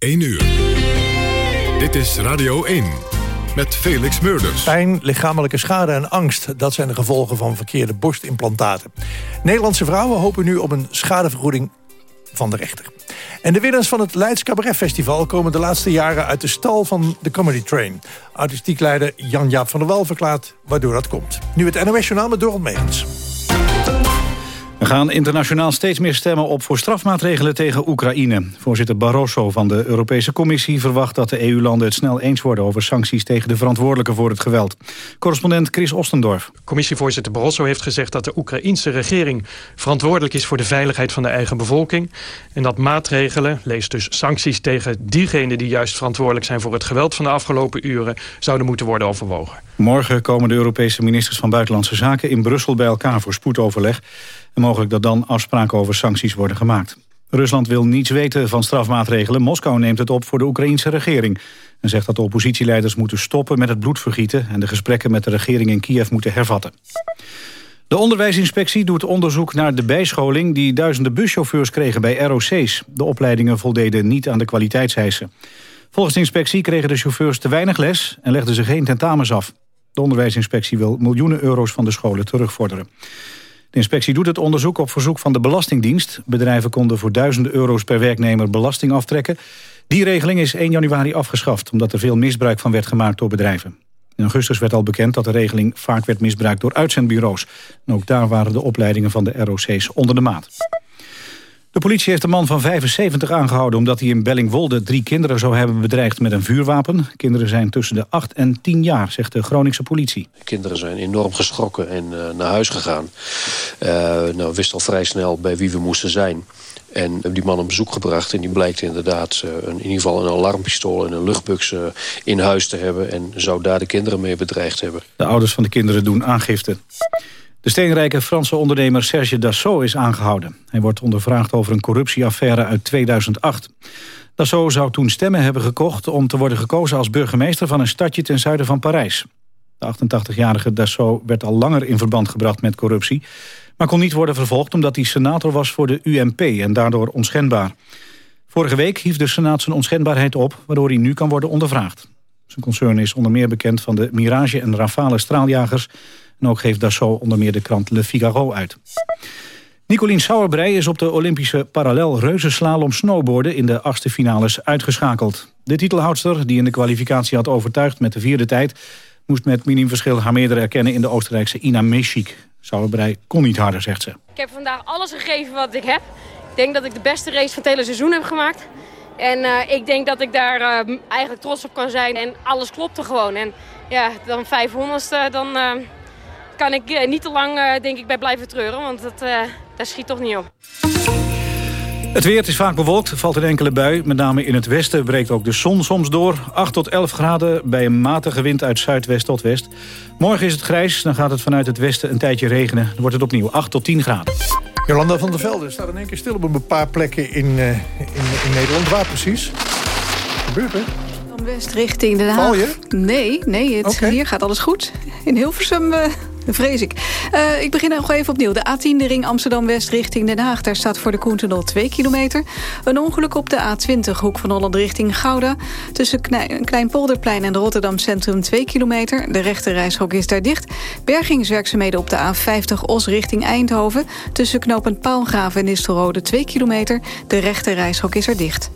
1 uur. Dit is Radio 1 met Felix Meurders. Pijn, lichamelijke schade en angst, dat zijn de gevolgen van verkeerde borstimplantaten. Nederlandse vrouwen hopen nu op een schadevergoeding van de rechter. En de winnaars van het Leids Cabaret Festival... komen de laatste jaren uit de stal van de Comedy Train. Artistiek leider Jan-Jaap van der Wal verklaart waardoor dat komt. Nu het NOS Journaal met Dorot Megens. Gaan internationaal steeds meer stemmen op voor strafmaatregelen tegen Oekraïne. Voorzitter Barroso van de Europese Commissie verwacht dat de EU-landen het snel eens worden over sancties tegen de verantwoordelijken voor het geweld. Correspondent Chris Ostendorf. Commissievoorzitter Barroso heeft gezegd dat de Oekraïense regering verantwoordelijk is voor de veiligheid van de eigen bevolking. En dat maatregelen, lees dus sancties tegen diegenen die juist verantwoordelijk zijn voor het geweld van de afgelopen uren, zouden moeten worden overwogen. Morgen komen de Europese ministers van Buitenlandse Zaken in Brussel bij elkaar voor spoedoverleg. En mogelijk dat dan afspraken over sancties worden gemaakt. Rusland wil niets weten van strafmaatregelen. Moskou neemt het op voor de Oekraïense regering. En zegt dat de oppositieleiders moeten stoppen met het bloedvergieten... en de gesprekken met de regering in Kiev moeten hervatten. De onderwijsinspectie doet onderzoek naar de bijscholing... die duizenden buschauffeurs kregen bij ROC's. De opleidingen voldeden niet aan de kwaliteitseisen. Volgens de inspectie kregen de chauffeurs te weinig les... en legden ze geen tentamens af. De onderwijsinspectie wil miljoenen euro's van de scholen terugvorderen. De inspectie doet het onderzoek op verzoek van de Belastingdienst. Bedrijven konden voor duizenden euro's per werknemer belasting aftrekken. Die regeling is 1 januari afgeschaft... omdat er veel misbruik van werd gemaakt door bedrijven. In augustus werd al bekend dat de regeling vaak werd misbruikt door uitzendbureaus. En ook daar waren de opleidingen van de ROC's onder de maat. De politie heeft een man van 75 aangehouden... omdat hij in Bellingwolde drie kinderen zou hebben bedreigd met een vuurwapen. Kinderen zijn tussen de 8 en 10 jaar, zegt de Groningse politie. De kinderen zijn enorm geschrokken en uh, naar huis gegaan. Uh, nou, wist al vrij snel bij wie we moesten zijn. En hebben die man een bezoek gebracht. En die blijkt inderdaad een, in ieder geval een alarmpistool en een luchtbux uh, in huis te hebben. En zou daar de kinderen mee bedreigd hebben. De ouders van de kinderen doen aangifte. De steenrijke Franse ondernemer Serge Dassault is aangehouden. Hij wordt ondervraagd over een corruptieaffaire uit 2008. Dassault zou toen stemmen hebben gekocht om te worden gekozen als burgemeester van een stadje ten zuiden van Parijs. De 88-jarige Dassault werd al langer in verband gebracht met corruptie, maar kon niet worden vervolgd omdat hij senator was voor de UMP en daardoor onschendbaar. Vorige week hief de Senaat zijn onschendbaarheid op, waardoor hij nu kan worden ondervraagd. Zijn concern is onder meer bekend van de Mirage en Rafale straaljagers en ook geeft Dassault onder meer de krant Le Figaro uit. Nicolien Sauerbrei is op de Olympische parallel reuzenslalom snowboarden in de achtste finales uitgeschakeld. De titelhoudster, die in de kwalificatie had overtuigd met de vierde tijd, moest met minimumverschil haar meerdere erkennen in de Oostenrijkse Ina Meschik. Sauerbrei kon niet harder, zegt ze. Ik heb vandaag alles gegeven wat ik heb. Ik denk dat ik de beste race van het hele seizoen heb gemaakt. En uh, ik denk dat ik daar uh, eigenlijk trots op kan zijn. En alles klopte gewoon. En ja, dan 500ste, dan... Uh, kan ik uh, niet te lang uh, denk ik bij blijven treuren, want dat, uh, dat schiet toch niet op. Het weer is vaak bewolkt, valt een enkele bui. Met name in het westen breekt ook de zon soms door. 8 tot 11 graden bij een matige wind uit zuidwest tot west. Morgen is het grijs, dan gaat het vanuit het westen een tijdje regenen. Dan wordt het opnieuw 8 tot 10 graden. Jolanda van der Velde staat in één keer stil op een paar plekken in, in, in Nederland. Waar precies? Gebeurt er? West richting Den Haag. Val je? Nee, nee het, okay. hier gaat alles goed. In Hilversum... Uh, vrees ik. Uh, ik begin nog even opnieuw. De A10, de ring Amsterdam-West richting Den Haag. Daar staat voor de Koentunnel 2 kilometer. Een ongeluk op de A20, hoek van Holland richting Gouda. Tussen Kleinpolderplein en Rotterdam Centrum 2 kilometer. De rechte reishok is daar dicht. Bergingswerkzaamheden op de A50 Os richting Eindhoven. Tussen knooppunt Paalgraven en Nistelrode 2 kilometer. De rechte reishok is er dicht.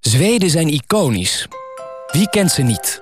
Zweden zijn iconisch. Wie kent ze niet?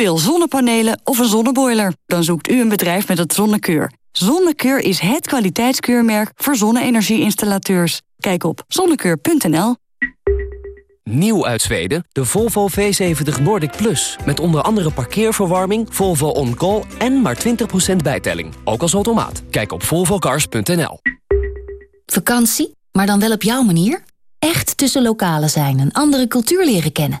Wil zonnepanelen of een zonneboiler? Dan zoekt u een bedrijf met het Zonnekeur. Zonnekeur is het kwaliteitskeurmerk voor zonne-energie-installateurs. Kijk op zonnekeur.nl. Nieuw uit Zweden, de Volvo V70 Nordic Plus. Met onder andere parkeerverwarming, Volvo On Call en maar 20% bijtelling. Ook als automaat. Kijk op volvocars.nl. Vakantie, maar dan wel op jouw manier? Echt tussen lokalen zijn en andere cultuur leren kennen.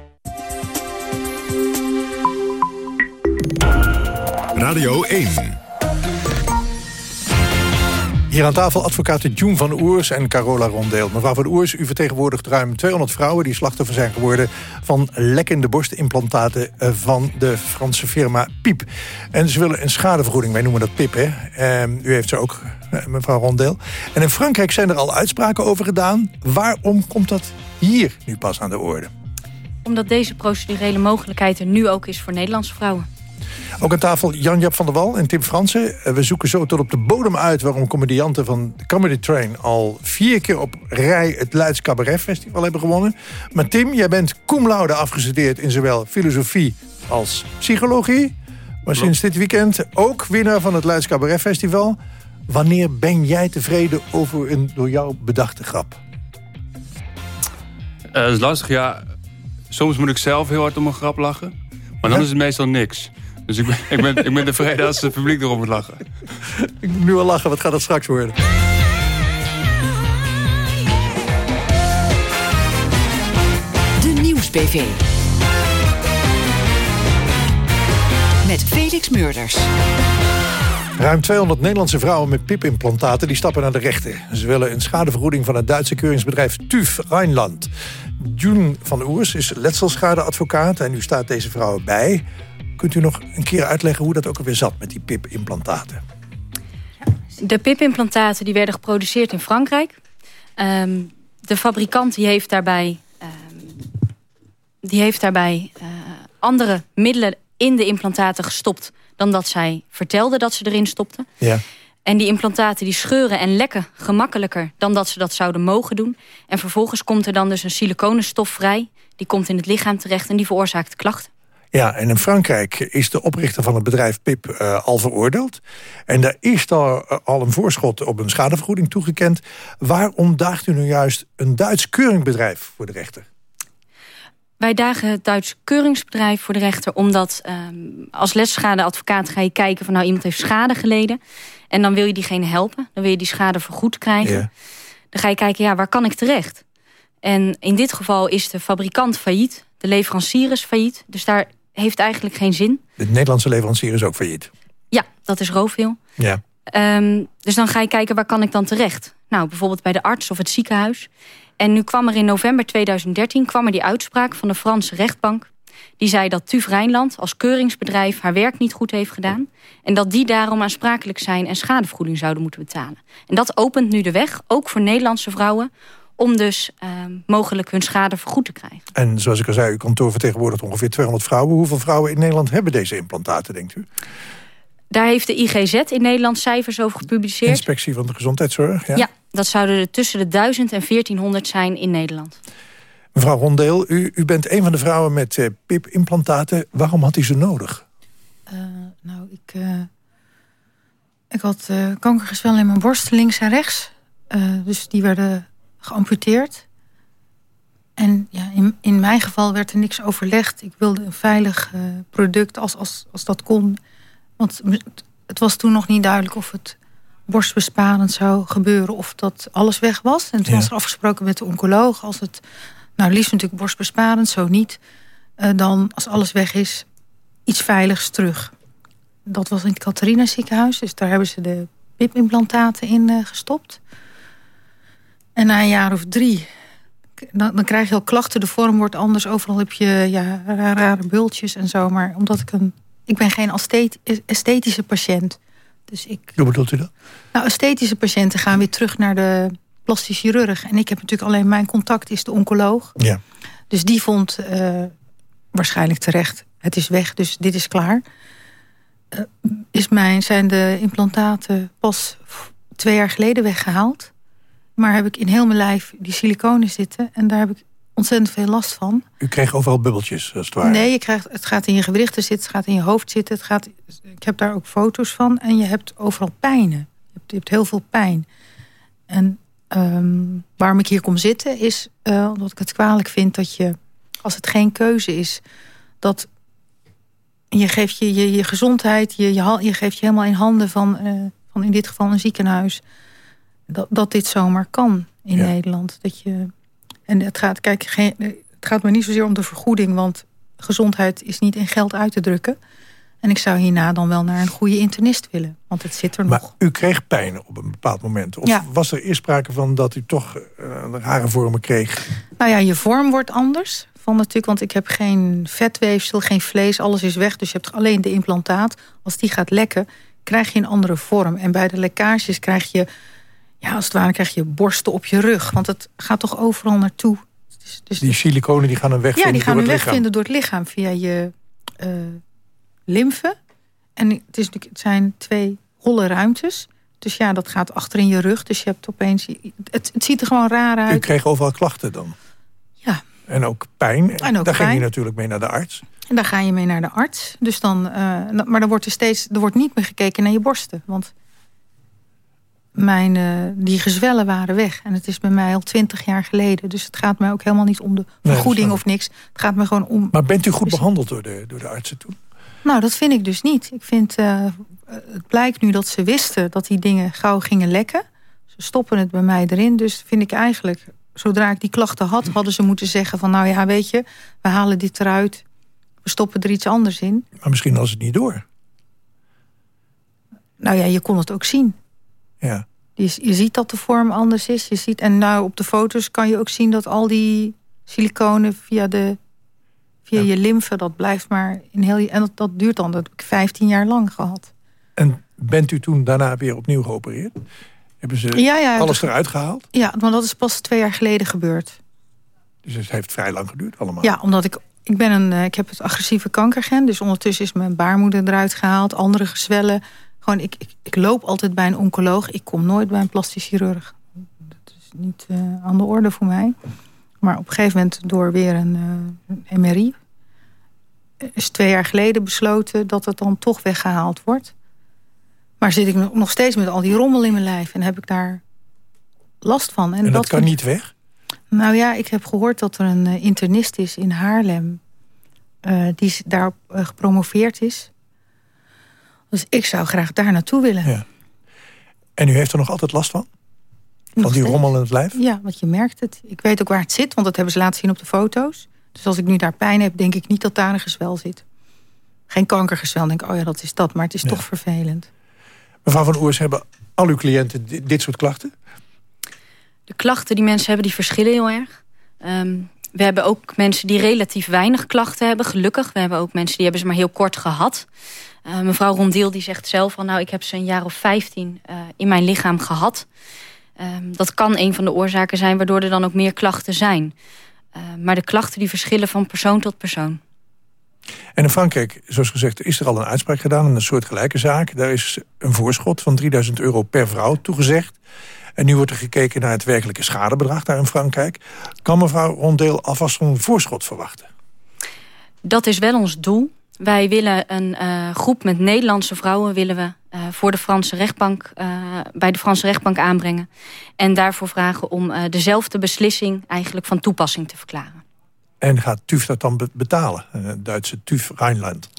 Radio 1. Hier aan tafel advocaten June van Oers en Carola Rondeel. Mevrouw van Oers, u vertegenwoordigt ruim 200 vrouwen... die slachtoffer zijn geworden van lekkende borstimplantaten... Eh, van de Franse firma Piep. En ze willen een schadevergoeding, wij noemen dat Pip, hè? Ehm, u heeft ze ook, eh, mevrouw Rondeel. En in Frankrijk zijn er al uitspraken over gedaan. Waarom komt dat hier nu pas aan de orde? Omdat deze procedurele mogelijkheid er nu ook is voor Nederlandse vrouwen. Ook aan tafel Jan-Jap van der Wal en Tim Fransen. Eh, we zoeken zo tot op de bodem uit waarom comedianten van de Comedy Train... al vier keer op rij het Leids Cabaret Festival hebben gewonnen. Maar Tim, jij bent cum laude afgestudeerd in zowel filosofie als psychologie. Maar sinds dit weekend ook winnaar van het Leids Cabaret Festival. Wanneer ben jij tevreden over een door jou bedachte grap? Uh, dat is lastig, ja. Soms moet ik zelf heel hard om een grap lachen. Maar dan is het meestal niks. Dus ik ben, ik ben, ik ben tevreden als het publiek erom moet lachen. Ik moet nu al lachen, wat gaat dat straks worden? De Nieuws-PV. Met Felix Murders. Ruim 200 Nederlandse vrouwen met pipimplantaten die stappen naar de rechter. Ze willen een schadevergoeding van het Duitse keuringsbedrijf TÜV Rijnland. June van Oers is letselschadeadvocaat en nu staat deze vrouw bij. Kunt u nog een keer uitleggen hoe dat ook alweer zat met die PIP-implantaten? De PIP-implantaten die werden geproduceerd in Frankrijk. Um, de fabrikant die heeft daarbij, um, die heeft daarbij uh, andere middelen in de implantaten gestopt... dan dat zij vertelde dat ze erin stopten. Ja. En die implantaten die scheuren en lekken gemakkelijker... dan dat ze dat zouden mogen doen. En vervolgens komt er dan dus een siliconenstof vrij. Die komt in het lichaam terecht en die veroorzaakt klachten. Ja, en in Frankrijk is de oprichter van het bedrijf PIP uh, al veroordeeld. En daar is daar uh, al een voorschot op een schadevergoeding toegekend. Waarom daagt u nu juist een Duits keuringbedrijf voor de rechter? Wij dagen het Duits keuringsbedrijf voor de rechter... omdat um, als lesschadeadvocaat ga je kijken van... nou, iemand heeft schade geleden... en dan wil je diegene helpen. Dan wil je die schade vergoed krijgen. Ja. Dan ga je kijken, ja, waar kan ik terecht? En in dit geval is de fabrikant failliet. De leverancier is failliet. Dus daar heeft eigenlijk geen zin. De Nederlandse leverancier is ook failliet? Ja, dat is Roveel. Ja. Um, dus dan ga je kijken, waar kan ik dan terecht? Nou, bijvoorbeeld bij de arts of het ziekenhuis. En nu kwam er in november 2013 kwam er die uitspraak van de Franse rechtbank. Die zei dat TUV Rijnland als keuringsbedrijf haar werk niet goed heeft gedaan. En dat die daarom aansprakelijk zijn en schadevergoeding zouden moeten betalen. En dat opent nu de weg, ook voor Nederlandse vrouwen om dus uh, mogelijk hun schade vergoed te krijgen. En zoals ik al zei, uw kantoor vertegenwoordigt ongeveer 200 vrouwen. Hoeveel vrouwen in Nederland hebben deze implantaten, denkt u? Daar heeft de IGZ in Nederland cijfers over gepubliceerd. Inspectie van de Gezondheidszorg, ja. Ja, dat zouden er tussen de 1000 en 1400 zijn in Nederland. Mevrouw Rondeel, u, u bent een van de vrouwen met uh, PIP-implantaten. Waarom had u ze nodig? Uh, nou, ik, uh, ik had kankergezwel in mijn borst, links en rechts. dus die werden geamputeerd. En ja, in, in mijn geval werd er niks overlegd. Ik wilde een veilig uh, product als, als, als dat kon. Want het was toen nog niet duidelijk of het borstbesparend zou gebeuren... of dat alles weg was. En toen ja. was er afgesproken met de oncoloog... als het, nou liefst natuurlijk borstbesparend, zo niet... Uh, dan als alles weg is, iets veiligs terug. Dat was in het Catharina ziekenhuis. Dus daar hebben ze de PIP-implantaten in uh, gestopt. En na een jaar of drie, dan, dan, krijg je al klachten. De vorm wordt anders. Overal heb je ja, rare bultjes en zo. Maar omdat ik een... Ik ben geen esthetische patiënt. Dus ik, Hoe bedoelt u dat? Nou, esthetische patiënten gaan weer terug naar de plastisch chirurg. En ik heb natuurlijk alleen mijn contact is de oncoloog. Ja. Dus die vond uh, waarschijnlijk terecht, het is weg, dus dit is klaar. Uh, is mijn, zijn de implantaten pas twee jaar geleden weggehaald. Maar heb ik in heel mijn lijf die siliconen zitten. En daar heb ik ontzettend veel last van. U kreeg overal bubbeltjes, als het ware? Nee, je krijgt, het gaat in je gewrichten zitten, het gaat in je hoofd zitten. Het gaat, ik heb daar ook foto's van. En je hebt overal pijnen. Je hebt, je hebt heel veel pijn. En um, waarom ik hier kom zitten is uh, omdat ik het kwalijk vind dat je... als het geen keuze is, dat je geeft je, je, je gezondheid... Je, je, je geeft je helemaal in handen van, uh, van in dit geval een ziekenhuis... dat, dat dit zomaar kan in ja. Nederland. Dat je, en het gaat, kijk, geen, het gaat me niet zozeer om de vergoeding... want gezondheid is niet in geld uit te drukken... En ik zou hierna dan wel naar een goede internist willen. Want het zit er maar nog. u kreeg pijn op een bepaald moment? Of ja. was er eerst sprake van dat u toch uh, rare vormen kreeg? Nou ja, je vorm wordt anders. Van natuurlijk, want ik heb geen vetweefsel, geen vlees, alles is weg. Dus je hebt alleen de implantaat. Als die gaat lekken, krijg je een andere vorm. En bij de lekkages krijg je, ja, als het ware, krijg je borsten op je rug. Want het gaat toch overal naartoe. Dus, dus die siliconen die gaan een weg ja, vinden die gaan door een weg lichaam. vinden door het lichaam via je uh, lymfe. En het, is, het zijn twee holle ruimtes. Dus ja, dat gaat achter in je rug. Dus je hebt opeens... Het, het ziet er gewoon raar uit. U kreeg overal klachten dan? Ja. En ook pijn. En ook Daar pijn. ging je natuurlijk mee naar de arts. En daar ga je mee naar de arts. Dus dan, uh, maar dan wordt er steeds... Er wordt niet meer gekeken naar je borsten. Want mijn, uh, die gezwellen waren weg. En het is bij mij al twintig jaar geleden. Dus het gaat mij ook helemaal niet om de vergoeding nee, of niks. Het gaat me gewoon om... Maar bent u goed dus, behandeld door de, door de artsen toen? Nou, dat vind ik dus niet. Ik vind, uh, het blijkt nu dat ze wisten dat die dingen gauw gingen lekken. Ze stoppen het bij mij erin. Dus vind ik eigenlijk, zodra ik die klachten had... hadden ze moeten zeggen van, nou ja, weet je... we halen dit eruit, we stoppen er iets anders in. Maar misschien was het niet door. Nou ja, je kon het ook zien. Ja. Je, je ziet dat de vorm anders is. Je ziet, en nou, op de foto's kan je ook zien dat al die siliconen via de via ja. je lymfe, dat blijft maar in heel... En dat, dat duurt dan, dat heb ik 15 jaar lang gehad. En bent u toen daarna weer opnieuw geopereerd? Hebben ze ja, ja, alles dat, eruit gehaald? Ja, maar dat is pas twee jaar geleden gebeurd. Dus het heeft vrij lang geduurd allemaal? Ja, omdat ik... Ik, ben een, ik heb het agressieve kankergen, dus ondertussen is mijn baarmoeder eruit gehaald. Andere gezwellen. Gewoon, ik, ik, ik loop altijd bij een oncoloog. Ik kom nooit bij een plastisch chirurg. Dat is niet uh, aan de orde voor mij. Maar op een gegeven moment door weer een, uh, een MRI... is twee jaar geleden besloten dat het dan toch weggehaald wordt. Maar zit ik nog steeds met al die rommel in mijn lijf... en heb ik daar last van. En, en dat, dat, kan niet weg? Nou ja, ik heb gehoord dat er een internist is in Haarlem... Uh, die daarop gepromoveerd is. Dus ik zou graag daar naartoe willen. Ja. En u heeft er nog altijd last van? Van die steeds. rommel in het lijf? Ja, want je merkt het. Ik weet ook waar het zit, want dat hebben ze laten zien op de foto's. Dus als ik nu daar pijn heb, denk ik niet dat daar een gezwel zit. Geen kankergezwel, denk ik, oh ja, dat is dat. Maar het is ja. toch vervelend. Mevrouw van Oers, hebben al uw cliënten dit, dit, soort klachten? De klachten die mensen hebben, die verschillen heel erg. Um, we hebben ook mensen die relatief weinig klachten hebben, gelukkig. We hebben ook mensen die hebben ze maar heel kort gehad. Uh, mevrouw Rondiel die zegt zelf van, nou, ik heb ze een jaar of 15 uh, in mijn lichaam gehad. Um, dat kan een van de oorzaken zijn waardoor er dan ook meer klachten zijn. Uh, maar de klachten die verschillen van persoon tot persoon. En in Frankrijk, zoals gezegd, is er al een uitspraak gedaan... in een soortgelijke zaak. Daar is een voorschot van 3000 euro per vrouw toegezegd. En nu wordt er gekeken naar het werkelijke schadebedrag daar in Frankrijk. Kan mevrouw Rondeel alvast een voorschot verwachten? Dat is wel ons doel. Wij willen een uh, groep met Nederlandse vrouwen... willen we uh, voor de Franse rechtbank, uh, bij de Franse rechtbank aanbrengen. En daarvoor vragen om dezelfde beslissing... eigenlijk van toepassing te verklaren. En gaat TUF dat dan betalen? Het Duitse TUF Rijnland.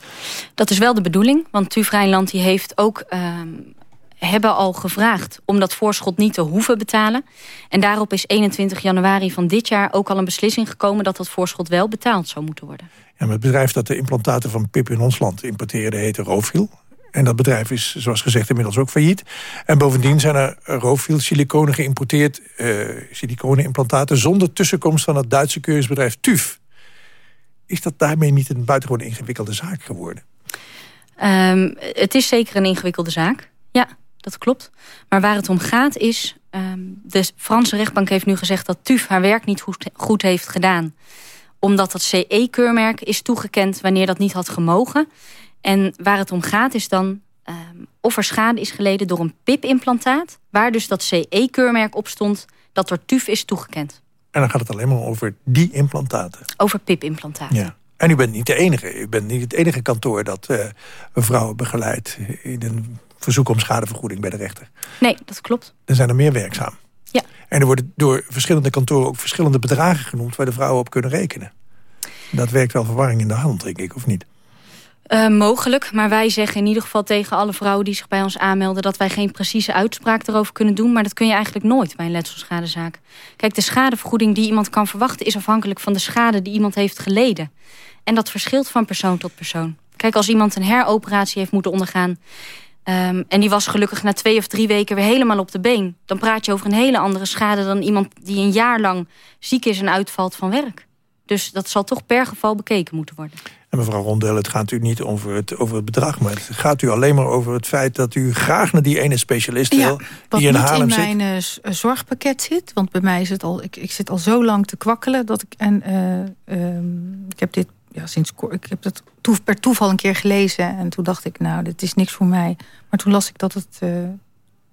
Dat is wel de bedoeling. Want TUF Rijnland die heeft ook... ehm, hebben al gevraagd om dat voorschot niet te hoeven betalen. En daarop is 21 januari van dit jaar ook al een beslissing gekomen... dat dat voorschot wel betaald zou moeten worden. Ja, maar het bedrijf dat de implantaten van PIP in ons land importeerde... heette Roofil. En dat bedrijf is, zoals gezegd, inmiddels ook failliet. En bovendien zijn er Roofil siliconen geïmporteerd... Uh, siliconenimplantaten zonder tussenkomst van het Duitse keursbedrijf TUF. Is dat daarmee niet een buitengewoon ingewikkelde zaak geworden? Um, het is zeker een ingewikkelde zaak, ja dat klopt. Maar waar het om gaat is... Um, de Franse rechtbank heeft nu gezegd dat TUF haar werk niet goed, goed heeft gedaan... Omdat dat CE-keurmerk is toegekend wanneer dat niet had gemogen. En waar het om gaat is dan ehm, of er schade is geleden door een PIP-implantaat... waar dus dat CE-keurmerk op stond dat door TUF is toegekend. En dan gaat het alleen maar over die implantaten. Over PIP-implantaten. Ja. En u bent niet de enige. U bent niet het enige kantoor dat uh, vrouwen begeleidt... in een verzoek om schadevergoeding bij de rechter. Nee, dat klopt. Er zijn er meer werkzaam. Ja. En er worden door verschillende kantoren ook verschillende bedragen genoemd... waar de vrouwen op kunnen rekenen. Dat werkt wel verwarring in de hand, denk ik, of niet? Uh, mogelijk, maar wij zeggen in ieder geval tegen alle vrouwen die zich bij ons aanmelden... dat wij geen precieze uitspraak erover kunnen doen. Maar dat kun je eigenlijk nooit bij een letselschadezaak. Kijk, de schadevergoeding die iemand kan verwachten... is afhankelijk van de schade die iemand heeft geleden. En dat verschilt van persoon tot persoon. Kijk, als iemand een heroperatie heeft moeten ondergaan... Um, en die was gelukkig na twee of drie weken weer helemaal op de been... dan praat je over een hele andere schade dan iemand die een jaar lang ziek is en uitvalt van werk. Dus dat zal toch per geval bekeken moeten worden. En mevrouw Rondel, het gaat u niet over het, over het bedrag... maar het gaat u alleen maar over het feit dat u graag naar die ene specialist wil... wat die in niet Haarlem in mijn zit. uh, zorgpakket zit. Want bij mij is het al... Ik, ik zit al zo lang te kwakkelen dat ik... En, uh, um, ik heb dit ja, sinds ik heb het toef, per toeval een keer gelezen. En toen dacht ik, nou, dit is niks voor mij. Maar toen las ik dat het uh,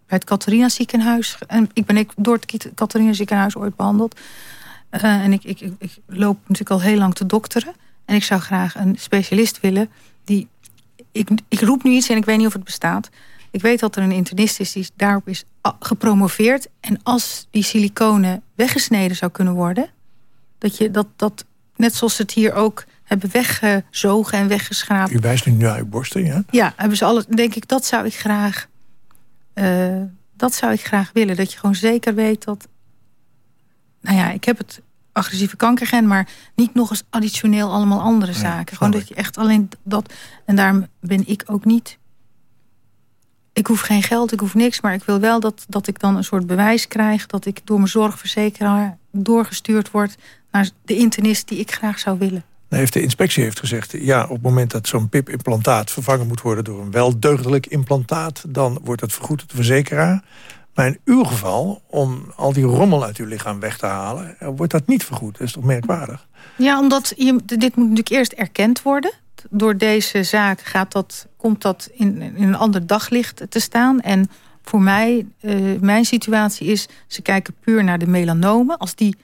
bij het Catharina ziekenhuis... En ik ben ik door het Catharina ziekenhuis ooit behandeld. Uh, en ik, ik, ik, loop natuurlijk al heel lang te dokteren. En ik zou graag een specialist willen die... Ik, ik roep nu iets en ik weet niet of het bestaat. Ik weet dat er een internist is die daarop is gepromoveerd. En als die siliconen weggesneden zou kunnen worden... dat je dat, dat net zoals het hier ook hebben weggezogen en weggeschraapt. U wijst nu naar uw borsten, ja? Ja, hebben ze alles. Denk ik, dat zou ik graag. Uh, dat zou ik graag willen. Dat je gewoon zeker weet dat. Nou ja, ik heb het agressieve kankergen, maar niet nog eens additioneel allemaal andere zaken. gewoon dat je echt alleen dat. En daarom ben ik ook niet. Ik hoef geen geld, ik hoef niks, maar ik wil wel dat, dat ik dan een soort bewijs krijg dat ik door mijn zorgverzekeraar doorgestuurd word naar de internist die ik graag zou willen. Heeft de inspectie heeft gezegd... ja, op het moment dat zo'n PIP-implantaat vervangen moet worden... door een wel deugdelijk implantaat, dan wordt het vergoed door de verzekeraar. Maar in uw geval, om al die rommel uit uw lichaam weg te halen... wordt dat niet vergoed. Dat is toch merkwaardig? Ja, omdat je, dit moet natuurlijk eerst erkend worden. Door deze zaak gaat dat, komt dat in, in een ander daglicht te staan. En voor mij, uh, mijn situatie is... ze kijken puur naar de melanomen. Als die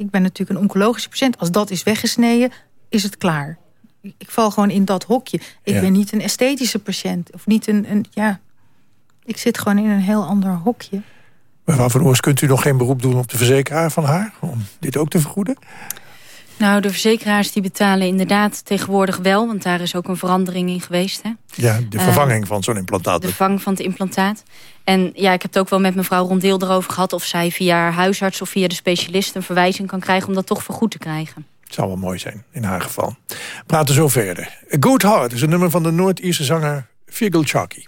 ik ben natuurlijk een oncologische patiënt. Als dat is weggesneden, is het klaar. Ik val gewoon in dat hokje. Ik Ja. ben niet een esthetische patiënt. Of niet een, een... Ja, ik zit gewoon in een heel ander hokje. Mevrouw van Oors, kunt u nog geen beroep doen op de verzekeraar van haar? Om dit ook te vergoeden? Nou, de verzekeraars die betalen inderdaad tegenwoordig wel... want daar is ook een verandering in geweest. Hè? Ja, de Eh, vervanging van zo'n implantaat. De vervanging van het implantaat. En ja, ik heb het ook wel met mevrouw Rondeel erover gehad... of zij via haar huisarts of via de specialist een verwijzing kan krijgen... om dat toch vergoed te krijgen. Het zou wel mooi zijn, in haar geval. We praten zo verder. A Good Heart is een nummer van de Noord-Ierse zanger Figel Chalky.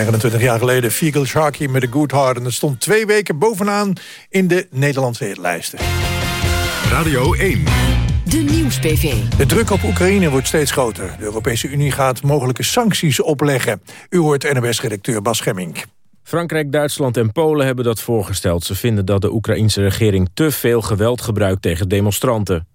29 jaar geleden. Fiegel Sharky met een Good Heart. En dat stond twee weken bovenaan in de Nederlandse hitlijsten. Radio 1. De Nieuws-PV. De druk op Oekraïne wordt steeds groter. De Europese Unie gaat mogelijke sancties opleggen. U hoort NOS-redacteur Bas Gemmink. Frankrijk, Duitsland en Polen hebben dat voorgesteld. Ze vinden dat de Oekraïnse regering te veel geweld gebruikt tegen demonstranten.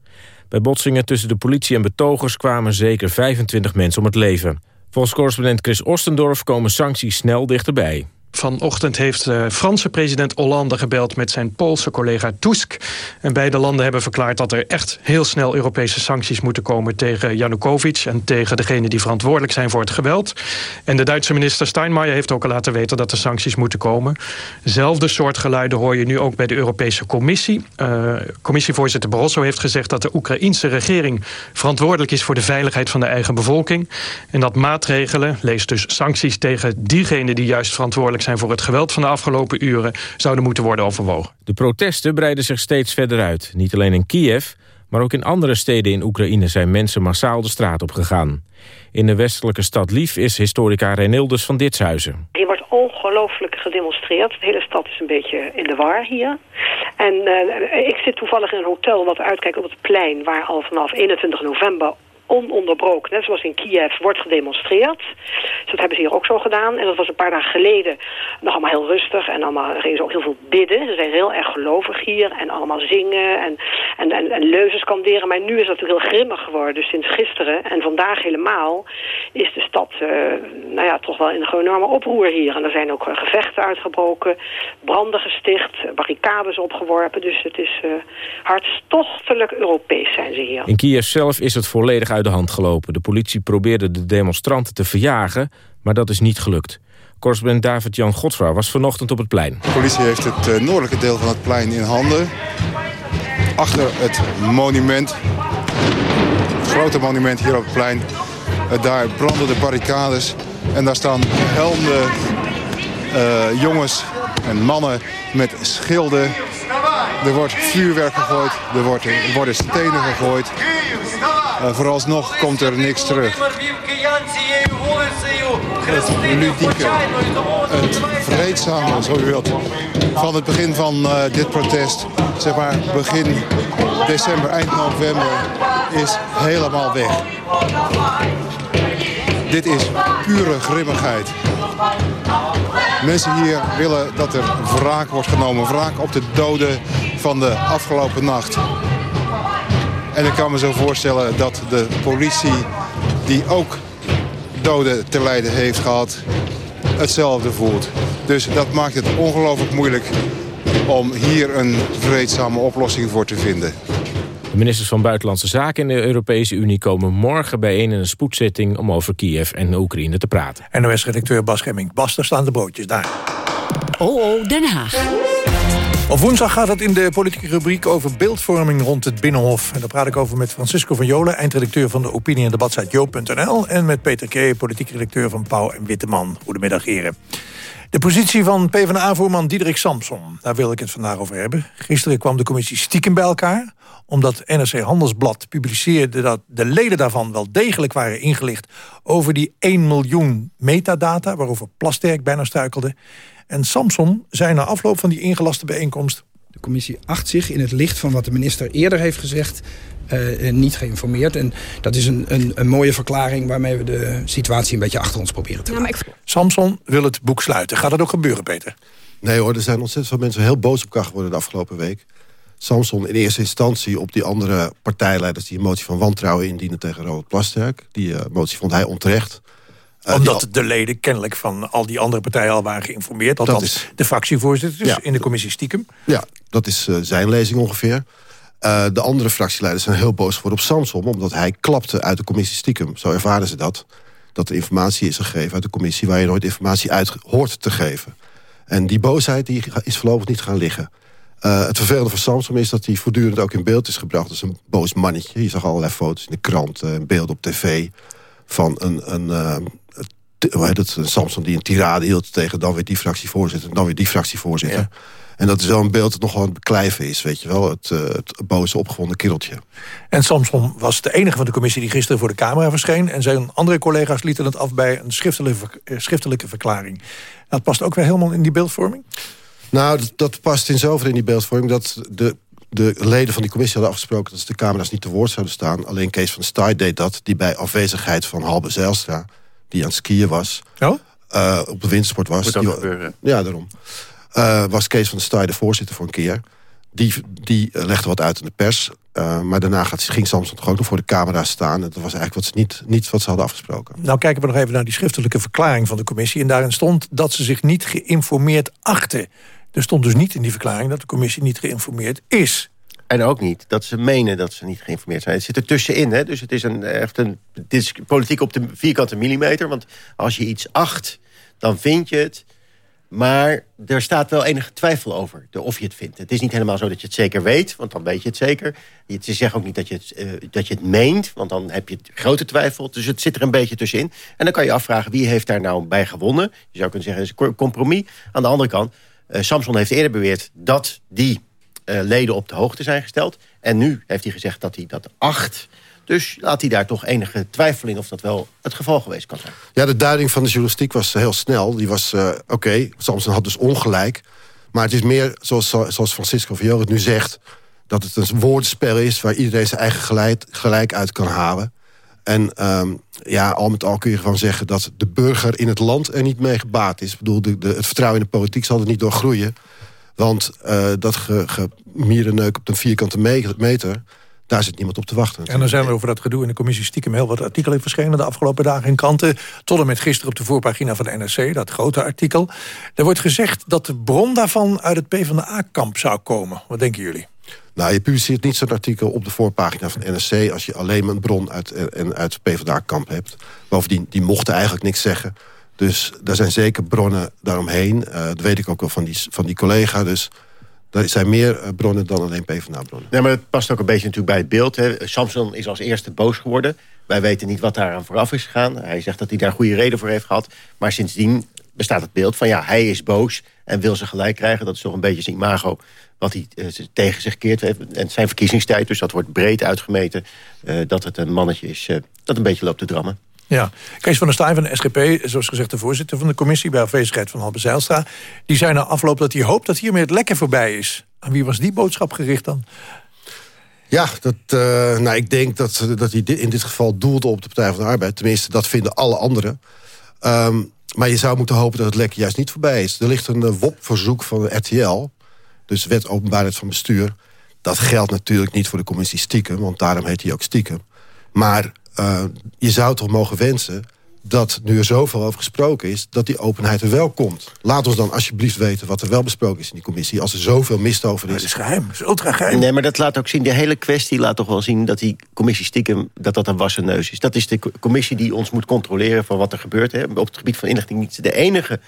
Bij botsingen tussen de politie en betogers kwamen zeker 25 mensen om het leven. Volgens correspondent Chris Ostendorf komen sancties snel dichterbij. Vanochtend heeft de Franse president Hollande gebeld met zijn Poolse collega Tusk. En beide landen hebben verklaard dat er echt heel snel Europese sancties moeten komen tegen Janukovic en tegen degenen die verantwoordelijk zijn voor het geweld. En de Duitse minister Steinmeier heeft ook al laten weten dat er sancties moeten komen. Zelfde soort geluiden hoor je nu ook bij de Europese Commissie. Uh, commissievoorzitter Barroso heeft gezegd dat de Oekraïense regering verantwoordelijk is voor de veiligheid van de eigen bevolking. En dat maatregelen, lees dus sancties tegen diegenen die juist verantwoordelijk zijn voor het geweld van de afgelopen uren zouden moeten worden overwogen. De protesten breiden zich steeds verder uit. Niet alleen in Kiev, maar ook in andere steden in Oekraïne zijn mensen massaal de straat op gegaan. In de westelijke stad Lief is historica Reinildus van Ditshuizen. Hier wordt ongelooflijk gedemonstreerd. De hele stad is een beetje in de war hier. En uh, ik zit toevallig in een hotel wat uitkijkt op het plein... waar al vanaf 21 november ononderbroken, net zoals in Kiev, wordt gedemonstreerd. Dus dat hebben ze hier ook zo gedaan. En dat was een paar dagen geleden nog allemaal heel rustig. En allemaal gingen ze ook heel veel bidden. Ze zijn heel erg gelovig hier. En allemaal zingen en, en, en, en leuzen skanderen. Maar nu is dat heel grimmig geworden. Dus sinds gisteren en vandaag helemaal is de stad uh, nou ja, toch wel in een enorme oproer hier. En er zijn ook uh, gevechten uitgebroken, branden gesticht, barricades opgeworpen. Dus het is uh, hartstochtelijk Europees zijn ze hier. In Kiev zelf is het volledig uit de hand gelopen. De politie probeerde de demonstranten te verjagen, maar dat is niet gelukt. Correspondent David-Jan Godfra was vanochtend op het plein. De politie heeft het uh, noordelijke deel van het plein in handen. Achter het monument, het grote monument hier op het plein... Uh, daar branden de barricades en daar staan helmde uh, jongens en mannen met schilden. Er wordt vuurwerk gegooid, er, worden stenen gegooid. Uh, vooralsnog komt er niks terug. Het ludieke, het vreedzame, zo u wilt, van het begin van uh, dit protest, zeg maar begin december, eind november, is helemaal weg. Dit is pure grimmigheid. Mensen hier willen dat er wraak wordt genomen. Wraak op de doden van de afgelopen nacht. En ik kan me zo voorstellen dat de politie, die ook doden te lijden heeft gehad, hetzelfde voelt. Dus dat maakt het ongelooflijk moeilijk om hier een vreedzame oplossing voor te vinden. De ministers van Buitenlandse Zaken in de Europese Unie komen morgen bijeen in een spoedzitting om over Kiev en Oekraïne te praten. NOS-redacteur Bas Gemming. Bas, daar staan de bootjes, daar. Oh, oh, Den Haag. Op woensdag gaat het in de politieke rubriek over beeldvorming rond het Binnenhof. En daar praat ik over met Francisco van Jolen, eindredacteur van de opinie- en debatsite joop.nl... en met Peter K., politiek redacteur van Pauw en Witteman. Goedemiddag, heren. De positie van PvdA-voorman Diederik Samson, daar wil ik het vandaag over hebben. Gisteren kwam de commissie stiekem bij elkaar... omdat NRC Handelsblad publiceerde dat de leden daarvan wel degelijk waren ingelicht... over die 1 miljoen metadata waarover Plasterk bijna struikelde... En Samson zei na afloop van die ingelaste bijeenkomst... De commissie acht zich in het licht van wat de minister eerder heeft gezegd... Uh, niet geïnformeerd. En dat is een, een, een, mooie verklaring waarmee we de situatie een beetje achter ons proberen te laten. Ja, Samson wil het boek sluiten. Gaat dat ook gebeuren, Peter? Nee hoor, er zijn ontzettend veel mensen heel boos op elkaar geworden de afgelopen week. Samson in eerste instantie op die andere partijleiders... die een motie van wantrouwen indienen tegen Robert Plasterk. Die uh, motie vond hij onterecht. Uh, Omdat al... de leden kennelijk van al die andere partijen al waren geïnformeerd. Althans, is... de fractievoorzitters ja. in de commissie stiekem. Ja, dat is uh, zijn lezing ongeveer. Uh, de andere fractieleiders zijn heel boos geworden op Samson... omdat hij klapte uit de commissie stiekem. Zo ervaren ze dat. Dat er informatie is gegeven uit de commissie... waar je nooit informatie uit hoort te geven. En die boosheid die is voorlopig niet gaan liggen. Uh, het vervelende van Samson is dat hij voortdurend ook in beeld is gebracht... als een boos mannetje. Je zag allerlei foto's in de krant, uh, beelden op tv... van een, een Samson die een tirade hield tegen dan weer die fractievoorzitter... en dan weer die fractievoorzitter. En dat is wel een beeld dat nog wel een beklijven is, weet je wel. Het, uh, het boze opgewonden kereltje. En Samson was de enige van de commissie die gisteren voor de camera verscheen. En zijn andere collega's lieten het af bij een schriftelijke, schriftelijke verklaring. Dat past ook weer helemaal in die beeldvorming? Nou, dat, dat past in zover in die beeldvorming... dat de de leden van die commissie hadden afgesproken... dat de camera's niet te woord zouden staan. Alleen Kees van Staaij deed dat. Die bij afwezigheid van Halbe Zijlstra... die aan het skiën was. Oh? Uh, op de wintersport was. Moet die, gebeuren. Ja, daarom. Uh, was Kees van Staaij de voorzitter voor een keer. Die, die legde wat uit in de pers. Uh, maar daarna gaat, ging Samson toch ook nog voor de camera staan. En dat was eigenlijk wat ze niet, niet wat ze hadden afgesproken. Nou kijken we nog even naar die schriftelijke verklaring van de commissie. En daarin stond dat ze zich niet geïnformeerd achten. Er stond dus niet in die verklaring dat de commissie niet geïnformeerd is. En ook niet dat ze menen dat ze niet geïnformeerd zijn. Het zit er tussenin. Hè? Dus het is een, echt een politiek op de vierkante millimeter. Want als je iets acht, dan vind je het. Maar er staat wel enige twijfel over de of je het vindt. Het is niet helemaal zo dat je het zeker weet, want dan weet je het zeker. Je zegt ook niet dat je, het, uh, dat je het meent, want dan heb je grote twijfel. Dus het zit er een beetje tussenin. En dan kan je afvragen, wie heeft daar nou bij gewonnen? Je zou kunnen zeggen, het is een compromis. Aan de andere kant, uh, Samson heeft eerder beweerd dat die uh, leden op de hoogte zijn gesteld. En nu heeft hij gezegd dat hij dat acht. Dus laat hij daar toch enige twijfel in of dat wel het geval geweest kan zijn. Ja, de duiding van de journalistiek was heel snel. Die was, uh, oké, Samson had dus ongelijk. Maar het is meer, zoals, zoals Francisco Viola het nu zegt... dat het een woordspel is waar iedereen zijn eigen gelijk, gelijk uit kan halen. En um, ja, al met al kun je gewoon zeggen dat de burger in het land er niet mee gebaat is. Ik bedoel, de, het vertrouwen in de politiek zal er niet door groeien. Want uh, dat gemierenneuk ge op een vierkante meter... daar zit niemand op te wachten. En dan zijn er over dat gedoe in de commissie stiekem heel wat artikelen verschenen... de afgelopen dagen in kranten. Tot en met gisteren op de voorpagina van de NRC, dat grote artikel. Er wordt gezegd dat de bron daarvan uit het PvdA-kamp zou komen. Wat denken jullie? Nou, je publiceert niet zo'n artikel op de voorpagina van NRC... als je alleen maar een bron uit, en, uit het PvdA-kamp hebt. Bovendien, die mochten eigenlijk niks zeggen... Dus daar zijn zeker bronnen daaromheen. Uh, dat weet ik ook wel van die, van die collega. Dus er zijn meer uh, bronnen dan alleen PvdA-bronnen. Nee, maar het past ook een beetje natuurlijk bij het beeld. Hè. Samson is als eerste boos geworden. Wij weten niet wat daar aan vooraf is gegaan. Hij zegt dat hij daar goede reden voor heeft gehad. Maar sindsdien bestaat het beeld van ja, hij is boos en wil ze gelijk krijgen. Dat is toch een beetje zijn imago wat hij uh, tegen zich keert. En zijn verkiezingstijd, dus dat wordt breed uitgemeten... Uh, dat het een mannetje is dat een beetje loopt te drammen. Ja, Kees van der Staaij van de SGP, zoals gezegd de voorzitter van de commissie... bij afwezigheid van Halbe Zijlstra, die zei na afloop dat hij hoopt dat hiermee het lekker voorbij is. Aan wie was die boodschap gericht dan? Ja, dat, uh, nou, ik denk dat, dat hij in dit geval doelde op de Partij van de Arbeid. Tenminste, dat vinden alle anderen. Um, maar je zou moeten hopen dat het lekker juist niet voorbij is. Er ligt een uh, WOP-verzoek van RTL, dus Wet Openbaarheid van Bestuur. Dat geldt natuurlijk niet voor de commissie stiekem, want daarom heet hij ook stiekem. Maar je zou toch mogen wensen dat nu er zoveel over gesproken is... dat die openheid er wel komt. Laat ons dan alsjeblieft weten wat er wel besproken is in die commissie... als er zoveel mist over is. Dat is geheim, dat is ultra geheim. Nee, maar dat laat ook zien, de hele kwestie laat toch wel zien... dat die commissie stiekem, dat dat een wassen neus is. Dat is de commissie die ons moet controleren van wat er gebeurt. Hè. Op het gebied van inlichtingendiensten. De enige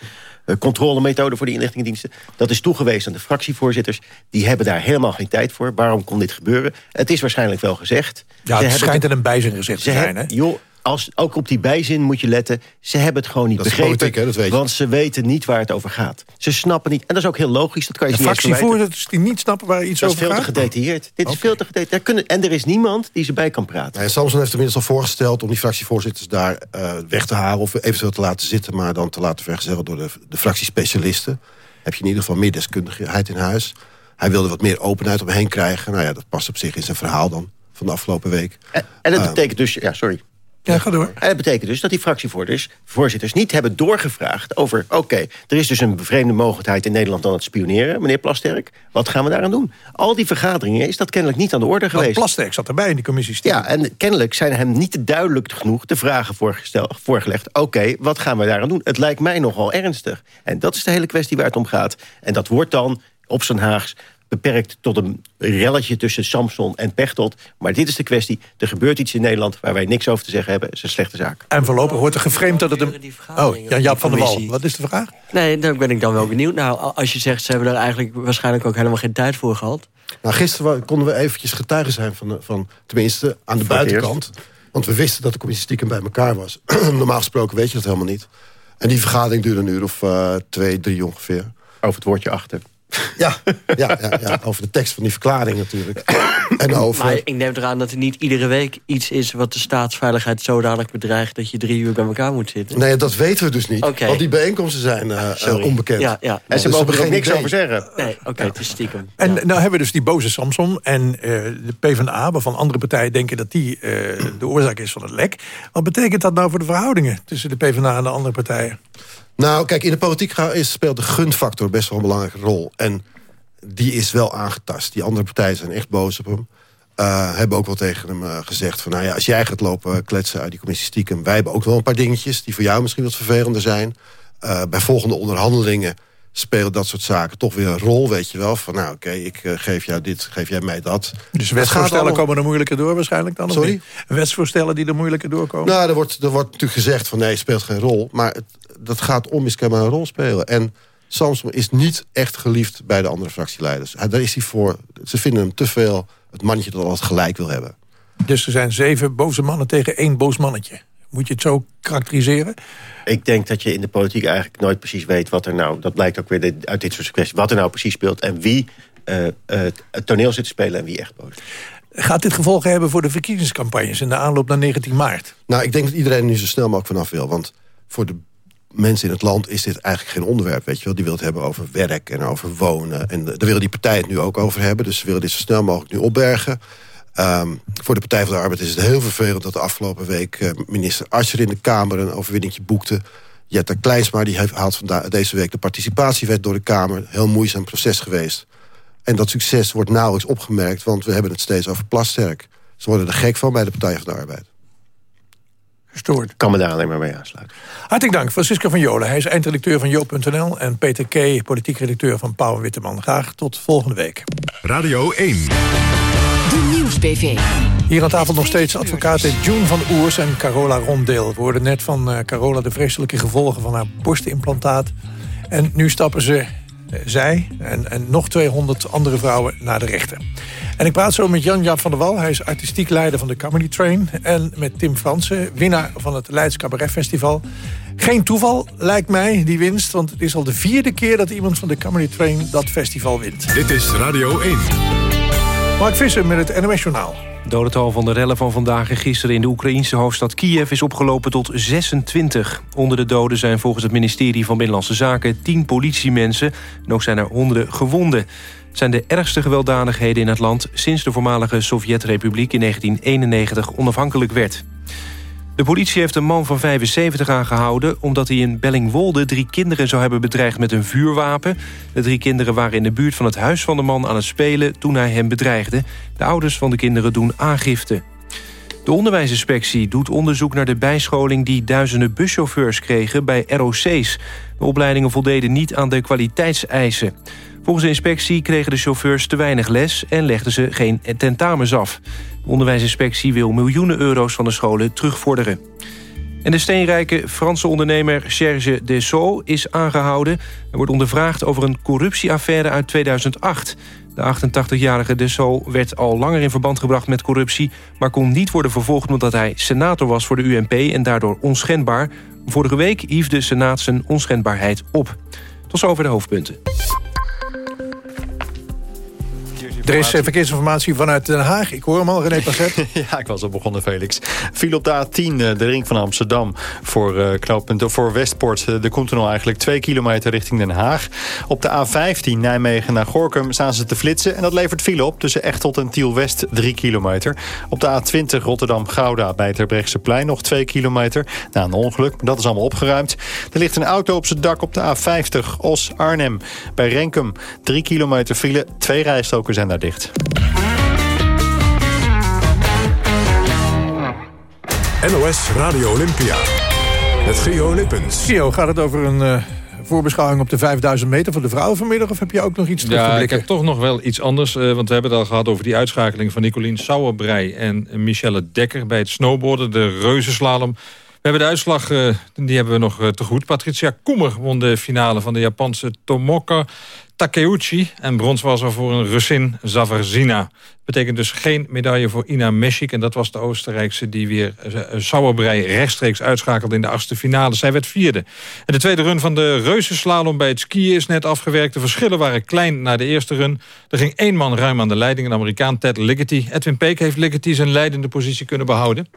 uh, controlemethode voor die inlichtingendiensten. Dat is toegewezen aan de fractievoorzitters. Die hebben daar helemaal geen tijd voor. Waarom kon dit gebeuren? Het is waarschijnlijk wel gezegd. Ja, het schijnt er een bijzin gezegd te zijn, hè? Joh, als, ook op die bijzin moet je letten. Ze hebben het gewoon niet dat begrepen. Politiek, hè, dat weet je. Want ze weten niet waar het over gaat. Ze snappen niet. En dat is ook heel logisch. Dat kan je de niet fractievoorzitters die niet snappen waar iets dat over gaat? Dat is veel te gedetailleerd. Dit is veel te gedetailleerd. Kunnen, en er is niemand die ze bij kan praten. Ja, Samson heeft inmiddels al voorgesteld om die fractievoorzitters daar uh, weg te halen... of eventueel te laten zitten, maar dan te laten vergezellen... door de, de fractiespecialisten. Heb je in ieder geval meer deskundigheid in huis. Hij wilde wat meer openheid omheen krijgen. Nou ja, dat past op zich in zijn verhaal dan, van de afgelopen week. En, en dat uh, betekent dus... Ja, sorry. Ja, ga door. En dat betekent dus dat die fractievoorzitters niet hebben doorgevraagd over... oké, okay, er is dus een bevreemde mogelijkheid in Nederland aan het spioneren, meneer Plasterk. Wat gaan we daaraan doen? Al die vergaderingen is dat kennelijk niet aan de orde geweest. Plasterk zat erbij in die commissies. Ja, en kennelijk zijn hem niet duidelijk genoeg de vragen voorgelegd. Oké, okay, wat gaan we daaraan doen? Het lijkt mij nogal ernstig. En dat is de hele kwestie waar het om gaat. En dat wordt dan op zijn Haags beperkt tot een relletje tussen Samson en Pechtold. Maar dit is de kwestie. Er gebeurt iets in Nederland waar wij niks over te zeggen hebben. Het is een slechte zaak. En voorlopig wordt er geframed dat het een... Oh, Jan-Jaap van der Wal. Wat is de vraag? Nee, daar ben ik dan wel benieuwd. Nou, als je zegt, ze hebben er eigenlijk waarschijnlijk ook helemaal geen tijd voor gehad. Nou, gisteren konden we eventjes getuigen zijn van, van tenminste aan de buitenkant... Want we wisten dat de commissie stiekem bij elkaar was. Normaal gesproken weet je dat helemaal niet. En die vergadering duurde een uur of uh, twee, drie ongeveer. Over het woordje achter. Ja, ja, ja, ja, over de tekst van die verklaring natuurlijk. en over... Maar ik neem eraan dat er niet iedere week iets is... wat de staatsveiligheid zodanig bedreigt... dat je drie uur bij elkaar moet zitten. Nee, dat weten we dus niet. Okay. Want die bijeenkomsten zijn uh, uh, onbekend. Ja, ja. En ze Dus mogen er ook niks idee. over zeggen. Nee, oké, okay, het is stiekem. En nou hebben we dus die boze Samson en uh, de PvdA... waarvan andere partijen denken dat die de oorzaak is van het lek. Wat betekent dat nou voor de verhoudingen... tussen de PvdA en de andere partijen? Nou, kijk, in de politiek speelt de gunfactor best wel een belangrijke rol. En die is wel aangetast. Die andere partijen zijn echt boos op hem. Uh, hebben ook wel tegen hem uh, gezegd van... nou ja, als jij gaat lopen kletsen uit die commissie stiekem... wij hebben ook wel een paar dingetjes die voor jou misschien wat vervelender zijn. Uh, bij volgende onderhandelingen spelen dat soort zaken toch weer een rol, weet je wel. Van nou, oké, okay, ik geef jou dit, geef jij mij dat. Dus wetsvoorstellen allemaal... komen er moeilijker door waarschijnlijk dan? Sorry? Wetsvoorstellen die er moeilijker doorkomen? Nou, er wordt, er wordt natuurlijk gezegd van nee, speelt geen rol. Maar het, dat gaat onmiskenbaar een rol spelen. En Samson is niet echt geliefd bij de andere fractieleiders. Daar is hij voor. Ze vinden hem te veel het mannetje dat altijd gelijk wil hebben. Dus er zijn zeven boze mannen tegen één boos mannetje. Moet je het zo karakteriseren? Ik denk dat je in de politiek eigenlijk nooit precies weet wat er nou... dat blijkt ook weer uit dit soort kwesties... wat er nou precies speelt en wie uh, uh, het toneel zit te spelen en wie echt boos Gaat dit gevolgen hebben voor de verkiezingscampagnes... in de aanloop naar 19 maart? Nou, ik denk dat iedereen er nu zo snel mogelijk vanaf wil. Want voor de mensen in het land is dit eigenlijk geen onderwerp. Weet je wel? Die wil het hebben over werk en over wonen. En daar willen die partijen het nu ook over hebben. Dus ze willen dit zo snel mogelijk nu opbergen. Um, voor de Partij van de Arbeid is het heel vervelend... dat de afgelopen week uh, minister Ascher in de Kamer een overwinningje boekte. Jetta Kleinsma die heeft, haalt vandaag, deze week de participatiewet door de Kamer. Heel moeizaam proces geweest. En dat succes wordt nauwelijks opgemerkt... want we hebben het steeds over plasterk. Ze worden er gek van bij de Partij van de Arbeid. Gestoord. kan me daar alleen maar mee aansluiten. Hartelijk dank, Francisco van Jolen. Hij is eindredacteur van Joop.nl... en Peter K., politiek redacteur van Pauw en Witteman. Graag tot volgende week. Radio 1. De Nieuws-PV. Hier aan tafel nog steeds advocaten June van Oers en Carola Rondeel. We hoorden net van uh, Carola de vreselijke gevolgen van haar borstimplantaat. En nu stappen ze, uh, zij en, en nog 200 andere vrouwen naar de rechter. En ik praat zo met Jan-Jaap van der Wal. Hij is artistiek leider van de Comedy Train. En met Tim Fransen, winnaar van het Leids Cabaret Festival. Geen toeval, lijkt mij, die winst. Want het is al de vierde keer dat iemand van de Comedy Train dat festival wint. Dit is Radio 1. Mark Visser met het NOS Journaal. Dodental van de rellen van vandaag en gisteren in de Oekraïnse hoofdstad Kiev is opgelopen tot 26. Onder de doden zijn volgens het ministerie van Binnenlandse Zaken 10 politiemensen. En ook zijn er honderden gewonden. Het zijn de ergste gewelddadigheden in het land sinds de voormalige Sovjet-republiek in 1991 onafhankelijk werd. De politie heeft een man van 75 aangehouden... omdat hij in Bellingwolde drie kinderen zou hebben bedreigd met een vuurwapen. De drie kinderen waren in de buurt van het huis van de man aan het spelen... toen hij hen bedreigde. De ouders van de kinderen doen aangifte. De onderwijsinspectie doet onderzoek naar de bijscholing... die duizenden buschauffeurs kregen bij ROC's. De opleidingen voldeden niet aan de kwaliteitseisen. Volgens de inspectie kregen de chauffeurs te weinig les... en legden ze geen tentamens af. De onderwijsinspectie wil miljoenen euro's van de scholen terugvorderen. En de steenrijke Franse ondernemer Serge Dessau is aangehouden. Hij wordt ondervraagd over een corruptieaffaire uit 2008. De 88-jarige Dessau werd al langer in verband gebracht met corruptie... maar kon niet worden vervolgd omdat hij senator was voor de UMP... en daardoor onschendbaar. Vorige week hief de Senaat zijn onschendbaarheid op. Tot zover de hoofdpunten. Er is eh, verkeersinformatie vanuit Den Haag. Ik hoor hem al, René Passet. ja, ik was al begonnen, Felix. Viel op de A10, de ring van Amsterdam, voor, uh, knooppunt, voor Westport. De Koentunnel eigenlijk 2 kilometer richting Den Haag. Op de A15 Nijmegen naar Gorkum staan ze te flitsen. En dat levert file op tussen Echtelt en Tiel-West 3 kilometer. Op de A20 Rotterdam-Gouda bij het plein nog 2 kilometer. Na een ongeluk, maar dat is allemaal opgeruimd. Er ligt een auto op zijn dak op de A50 Os-Arnhem. Bij Renkum 3 kilometer file. Twee rijstroken zijn daar dicht. NOS Radio Olympia. Het Gio Lippens. Gio, gaat het over een uh, voorbeschouwing op de 5000 meter van de vrouwen vanmiddag? Of heb je ook nog iets terug te Ja, ik heb toch nog wel iets anders. Uh, want we hebben het al gehad over die uitschakeling van Nicolien Sauerbrei en Michelle Dekker bij het snowboarden. De reuzenslalom. We hebben de uitslag, uh, die hebben we nog uh, te goed. Patricia Kommer won de finale van de Japanse Tomoka Takeuchi. En brons was er voor een Russin, Zavarzina. Betekent dus geen medaille voor Ina Meshik. En dat was de Oostenrijkse die weer uh, Sauerbrei rechtstreeks uitschakelde in de achtste finale. Zij werd vierde. En de tweede run van de reuzenslalom bij het skiën is net afgewerkt. De verschillen waren klein na de eerste run. Er ging één man ruim aan de leiding, een Amerikaan Ted Ligety. Edwin Peek heeft Ligety zijn leidende positie kunnen behouden.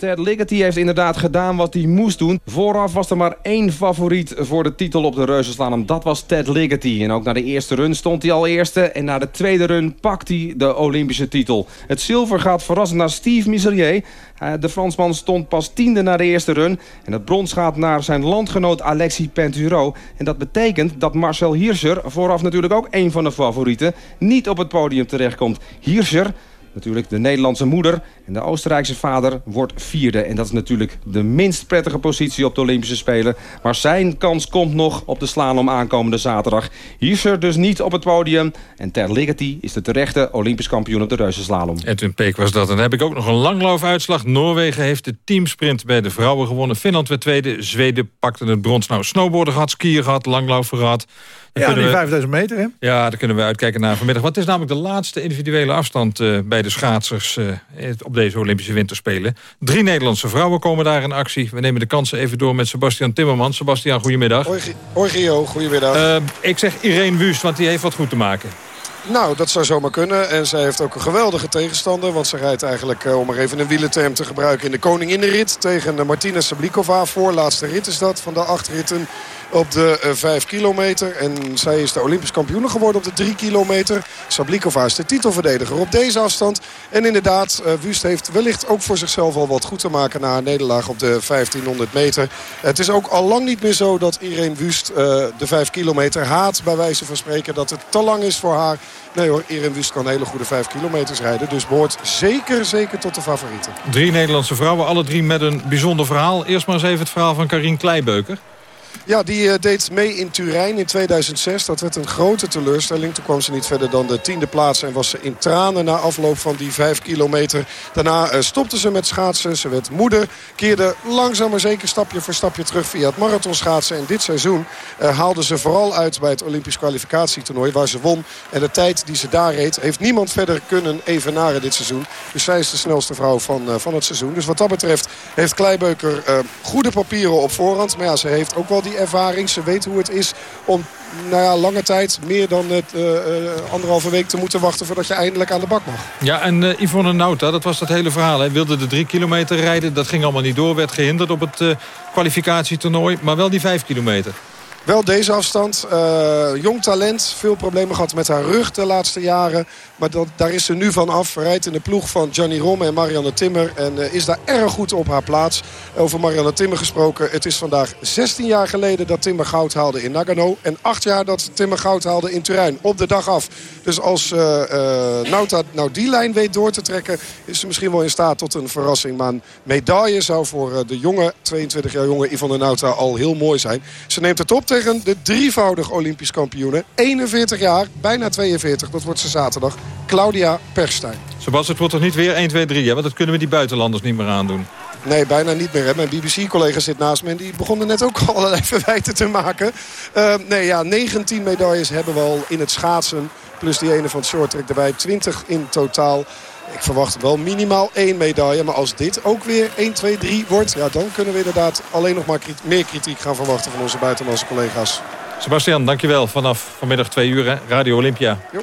Ted Ligety heeft inderdaad gedaan wat hij moest doen. Vooraf was er maar één favoriet voor de titel op de reuzenslalom. Dat was Ted Ligety. En ook na de eerste run stond hij al eerste. En na de tweede run pakt hij de Olympische titel. Het zilver gaat verrassend naar Steve Miselier. De Fransman stond pas tiende na de eerste run. En het brons gaat naar zijn landgenoot Alexis Penturo. En dat betekent dat Marcel Hirscher, vooraf natuurlijk ook één van de favorieten... niet op het podium terechtkomt. Hirscher natuurlijk de Nederlandse moeder en de Oostenrijkse vader wordt vierde. En dat is natuurlijk de minst prettige positie op de Olympische Spelen. Maar zijn kans komt nog op de slalom aankomende zaterdag. Hirscher dus niet op het podium. En Ter Ligety is de terechte Olympisch kampioen op de reuzenslalom. Edwin Peek was dat. En dan heb ik ook nog een langloofuitslag. Noorwegen heeft de teamsprint bij de vrouwen gewonnen. Finland werd tweede. Zweden pakte het brons. Nou, snowboarden gehad, skiën gehad, langlopen gehad. Ja, die 5000 meter, hè? Ja, daar kunnen we uitkijken naar vanmiddag. Wat is namelijk de laatste individuele afstand uh, bij de schaatsers uh, op deze Olympische Winterspelen. Drie Nederlandse vrouwen komen daar in actie. We nemen de kansen even door met Sebastian Timmermans. Sebastian, goedemiddag. Hoi Gio, goedemiddag. Uh, ik zeg Irene Wust, want die heeft wat goed te maken. Nou, dat zou zomaar kunnen. En zij heeft ook een geweldige tegenstander. Want ze rijdt eigenlijk, om maar even een wielenterm te gebruiken... in de koninginnenrit tegen Martina Sablikova. Voorlaatste rit is dat van de acht ritten op de 5 kilometer. En zij is de Olympisch kampioen geworden op de 3 kilometer. Sablikova is de titelverdediger op deze afstand. En inderdaad, Wust heeft wellicht ook voor zichzelf al wat goed te maken... na haar nederlaag op de 1500 meter. Het is ook al lang niet meer zo dat Irene Wust de 5 kilometer haat... bij wijze van spreken dat het te lang is voor haar... Nee hoor, Irene Wust kan hele goede 5 kilometers rijden. Dus behoort zeker, zeker tot de favorieten. Drie Nederlandse vrouwen, alle drie met een bijzonder verhaal. Eerst maar eens even het verhaal van Karin Kleibeuker. Ja, die uh, deed mee in Turijn in 2006. Dat werd een grote teleurstelling. Toen kwam ze niet verder dan de tiende plaats. En was ze in tranen na afloop van die vijf kilometer. Daarna uh, stopte ze met schaatsen. Ze werd moeder. Keerde langzaam maar zeker stapje voor stapje terug via het marathonschaatsen. En dit seizoen uh, haalde ze vooral uit bij het Olympisch kwalificatietoernooi. Waar ze won. En de tijd die ze daar reed heeft niemand verder kunnen evenaren dit seizoen. Dus zij is de snelste vrouw van, van het seizoen. Dus wat dat betreft heeft Kleibeuker goede papieren op voorhand. Maar ja, ze heeft ook wel die ervaring. Ze weet hoe het is om nou ja, lange tijd, meer dan het, uh, uh, anderhalve week te moeten wachten... voordat je eindelijk aan de bak mag. Ja, en uh, Yvonne Nauta, dat was dat hele verhaal. Hij wilde de drie kilometer rijden, dat ging allemaal niet door. Werd gehinderd op het kwalificatietoernooi, maar wel die vijf kilometer. Wel deze afstand. Uh, jong talent. Veel problemen gehad met haar rug de laatste jaren. Maar dat, daar is ze nu van af. Rijdt in de ploeg van Gianni Romme en Marianne Timmer. En uh, is daar erg goed op haar plaats. Over Marianne Timmer gesproken. Het is vandaag 16 jaar geleden dat Timmer goud haalde in Nagano. En 8 jaar dat Timmer goud haalde in Turijn. Op de dag af. Dus als uh, Nauta nou die lijn weet door te trekken... is ze misschien wel in staat tot een verrassing. Maar een medaille zou voor de jonge, 22 jaar jonge Yvonne Nauta al heel mooi zijn. Ze neemt het op tegen de drievoudig Olympisch kampioene. 41 jaar, bijna 42, dat wordt ze zaterdag. Claudia Perstijn. Sebas, het wordt toch niet weer 1, 2, 3, hè? want dat kunnen we die buitenlanders niet meer aandoen. Nee, bijna niet meer. Hè. Mijn BBC-collega zit naast me en die begonnen net ook allerlei verwijten te maken. Uh, nee, ja, 19 medailles hebben we al in het schaatsen. Plus die ene van het shorttrack erbij. 20 in totaal. Ik verwacht wel minimaal één medaille. Maar als dit ook weer 1, 2, 3 wordt... Ja, dan kunnen we inderdaad alleen nog maar meer kritiek gaan verwachten... van onze buitenlandse collega's. Sebastian, dankjewel. Vanaf vanmiddag 2 uur, hè? Radio Olympia. Jo.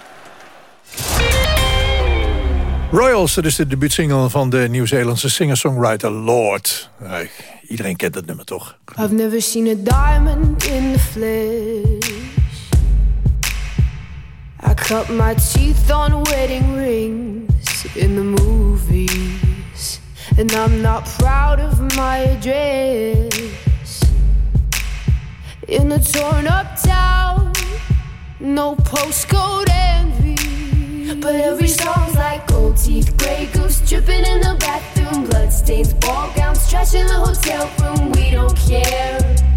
Royals, dat is de debuutsingle van de Nieuw-Zeelandse singer-songwriter Lord. Nee, iedereen kent dat nummer toch? I've never seen a diamond in the flesh. I cut my teeth on wedding rings in the movies. And I'm not proud of my address. In a torn up town, no postcode envy. But every song's like gold teeth, grey goose dripping in the bathroom, bloodstains, ball gowns, trash in the hotel room. We don't care.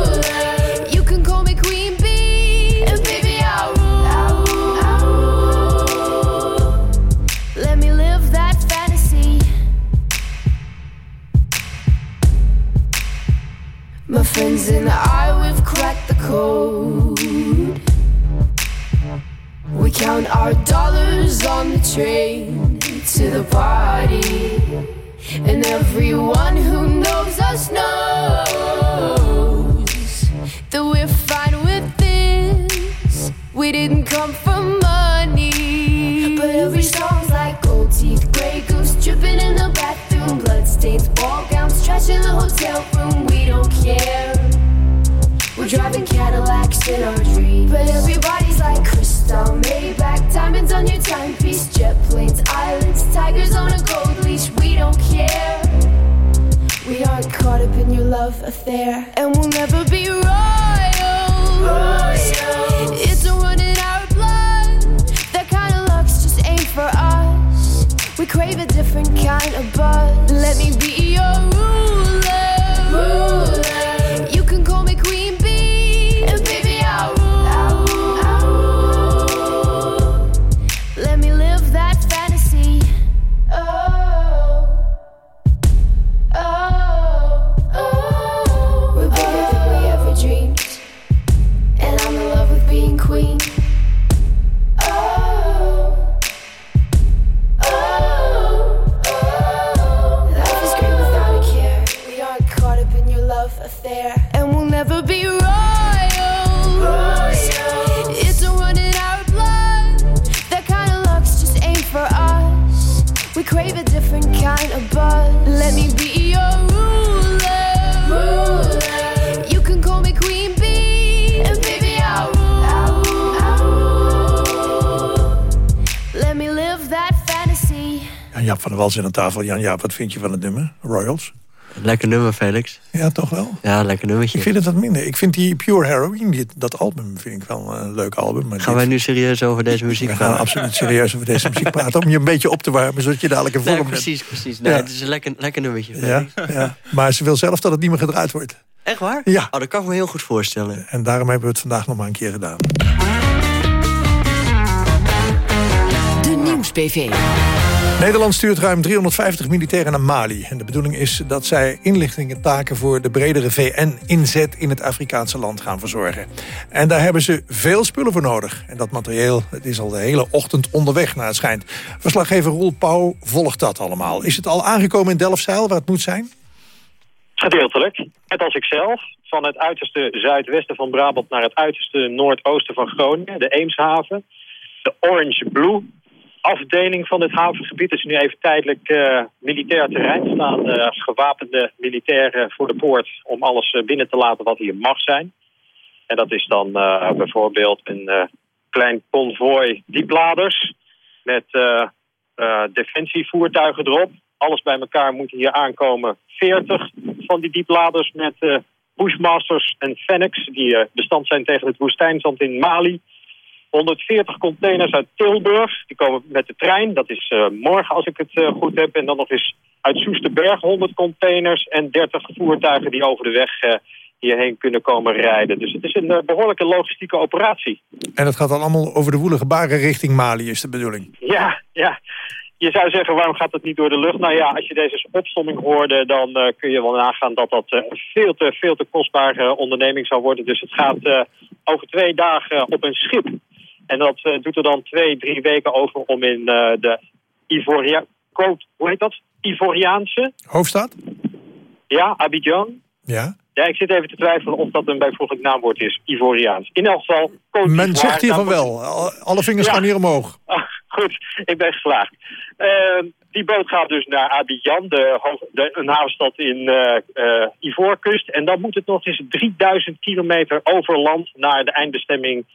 there. Kind of buzz. Let me be your ruler. ruler. You can call me Queen Bee, and baby I'll rule. I'll rule. Let me live that fantasy. Jan-Jaap van der Wals in aan tafel. Jan-Jaap, wat vind je van het nummer? Royals? Lekker nummer, Felix. Ja, toch wel? Ja, lekker nummertje. Ik vind het wat minder. Ik vind die Pure Heroine, die, dat album, vind ik wel een leuk album. Maar Gaan dit- wij nu serieus over deze muziek We gaan praten? absoluut serieus over deze muziek praten. Om je een beetje op te warmen, zodat je dadelijk een vorm Nee, hebt. precies, precies. Nee, Ja. Het is een lekker, lekker nummertje. Ja, ja. Maar ze wil zelf dat het niet meer gedraaid wordt. Echt waar? Ja. Oh, dat kan ik me heel goed voorstellen. En daarom hebben we het vandaag nog maar een keer gedaan. De Nieuws-PV. Nederland stuurt ruim 350 militairen naar Mali. En de bedoeling is dat zij inlichtingentaken voor de bredere VN-inzet in het Afrikaanse land gaan verzorgen. En daar hebben ze veel spullen voor nodig. En dat materieel het is al de hele ochtend onderweg naar het schijnt. Verslaggever Roel Pauw volgt dat allemaal. Is het al aangekomen in Delfzijl waar het moet zijn? Gedeeltelijk. Net als ik zelf. Van het uiterste zuidwesten van Brabant naar het uiterste noordoosten van Groningen. De Eemshaven. De Orange Blue afdeling van dit havengebied is nu even tijdelijk eh, militair terrein. Er staan eh, gewapende militairen voor de poort om alles eh, binnen te laten wat hier mag zijn. En dat is dan eh, bijvoorbeeld een eh, klein konvooi diepladers met eh, eh, defensievoertuigen erop. Alles bij elkaar moet hier aankomen. 40 van die diepladers met eh, Bushmasters en Fennecs... die eh, bestand zijn tegen het woestijnzand in Mali. 140 containers uit Tilburg. Die komen met de trein. Dat is eh, morgen als ik het eh, goed heb. En dan nog eens uit Soesterberg 100 containers... en 30 voertuigen die over de weg eh, hierheen kunnen komen rijden. Dus het is een eh, behoorlijke logistieke operatie. En dat gaat dan allemaal over de woelige baren richting Mali, is de bedoeling. Ja, ja. Je zou zeggen, waarom gaat het niet door de lucht? Nou ja, als je deze opsomming hoorde, dan kun je wel nagaan dat dat een veel te, veel te kostbare onderneming zou worden. Dus het gaat over twee dagen op een schip. En dat eh, doet er dan twee, drie weken over om in eh, de Ivoria... Quote, hoe heet dat? Ivoriaanse? Hoofdstad? Ja, Abidjan. Ja. Ja, ik zit even te twijfelen of dat een bijvoeglijk naamwoord is. Ivoriaans. In elk geval... Men zegt hier van wel. Al- Alle vingers Ja. gaan hier omhoog. Ah, goed, ik ben geslaagd. Eh, die boot gaat dus naar Abidjan, de, de, een havenstad in eh, Ivoorkust. En dan moet het nog eens 3000 kilometer over land naar de eindbestemming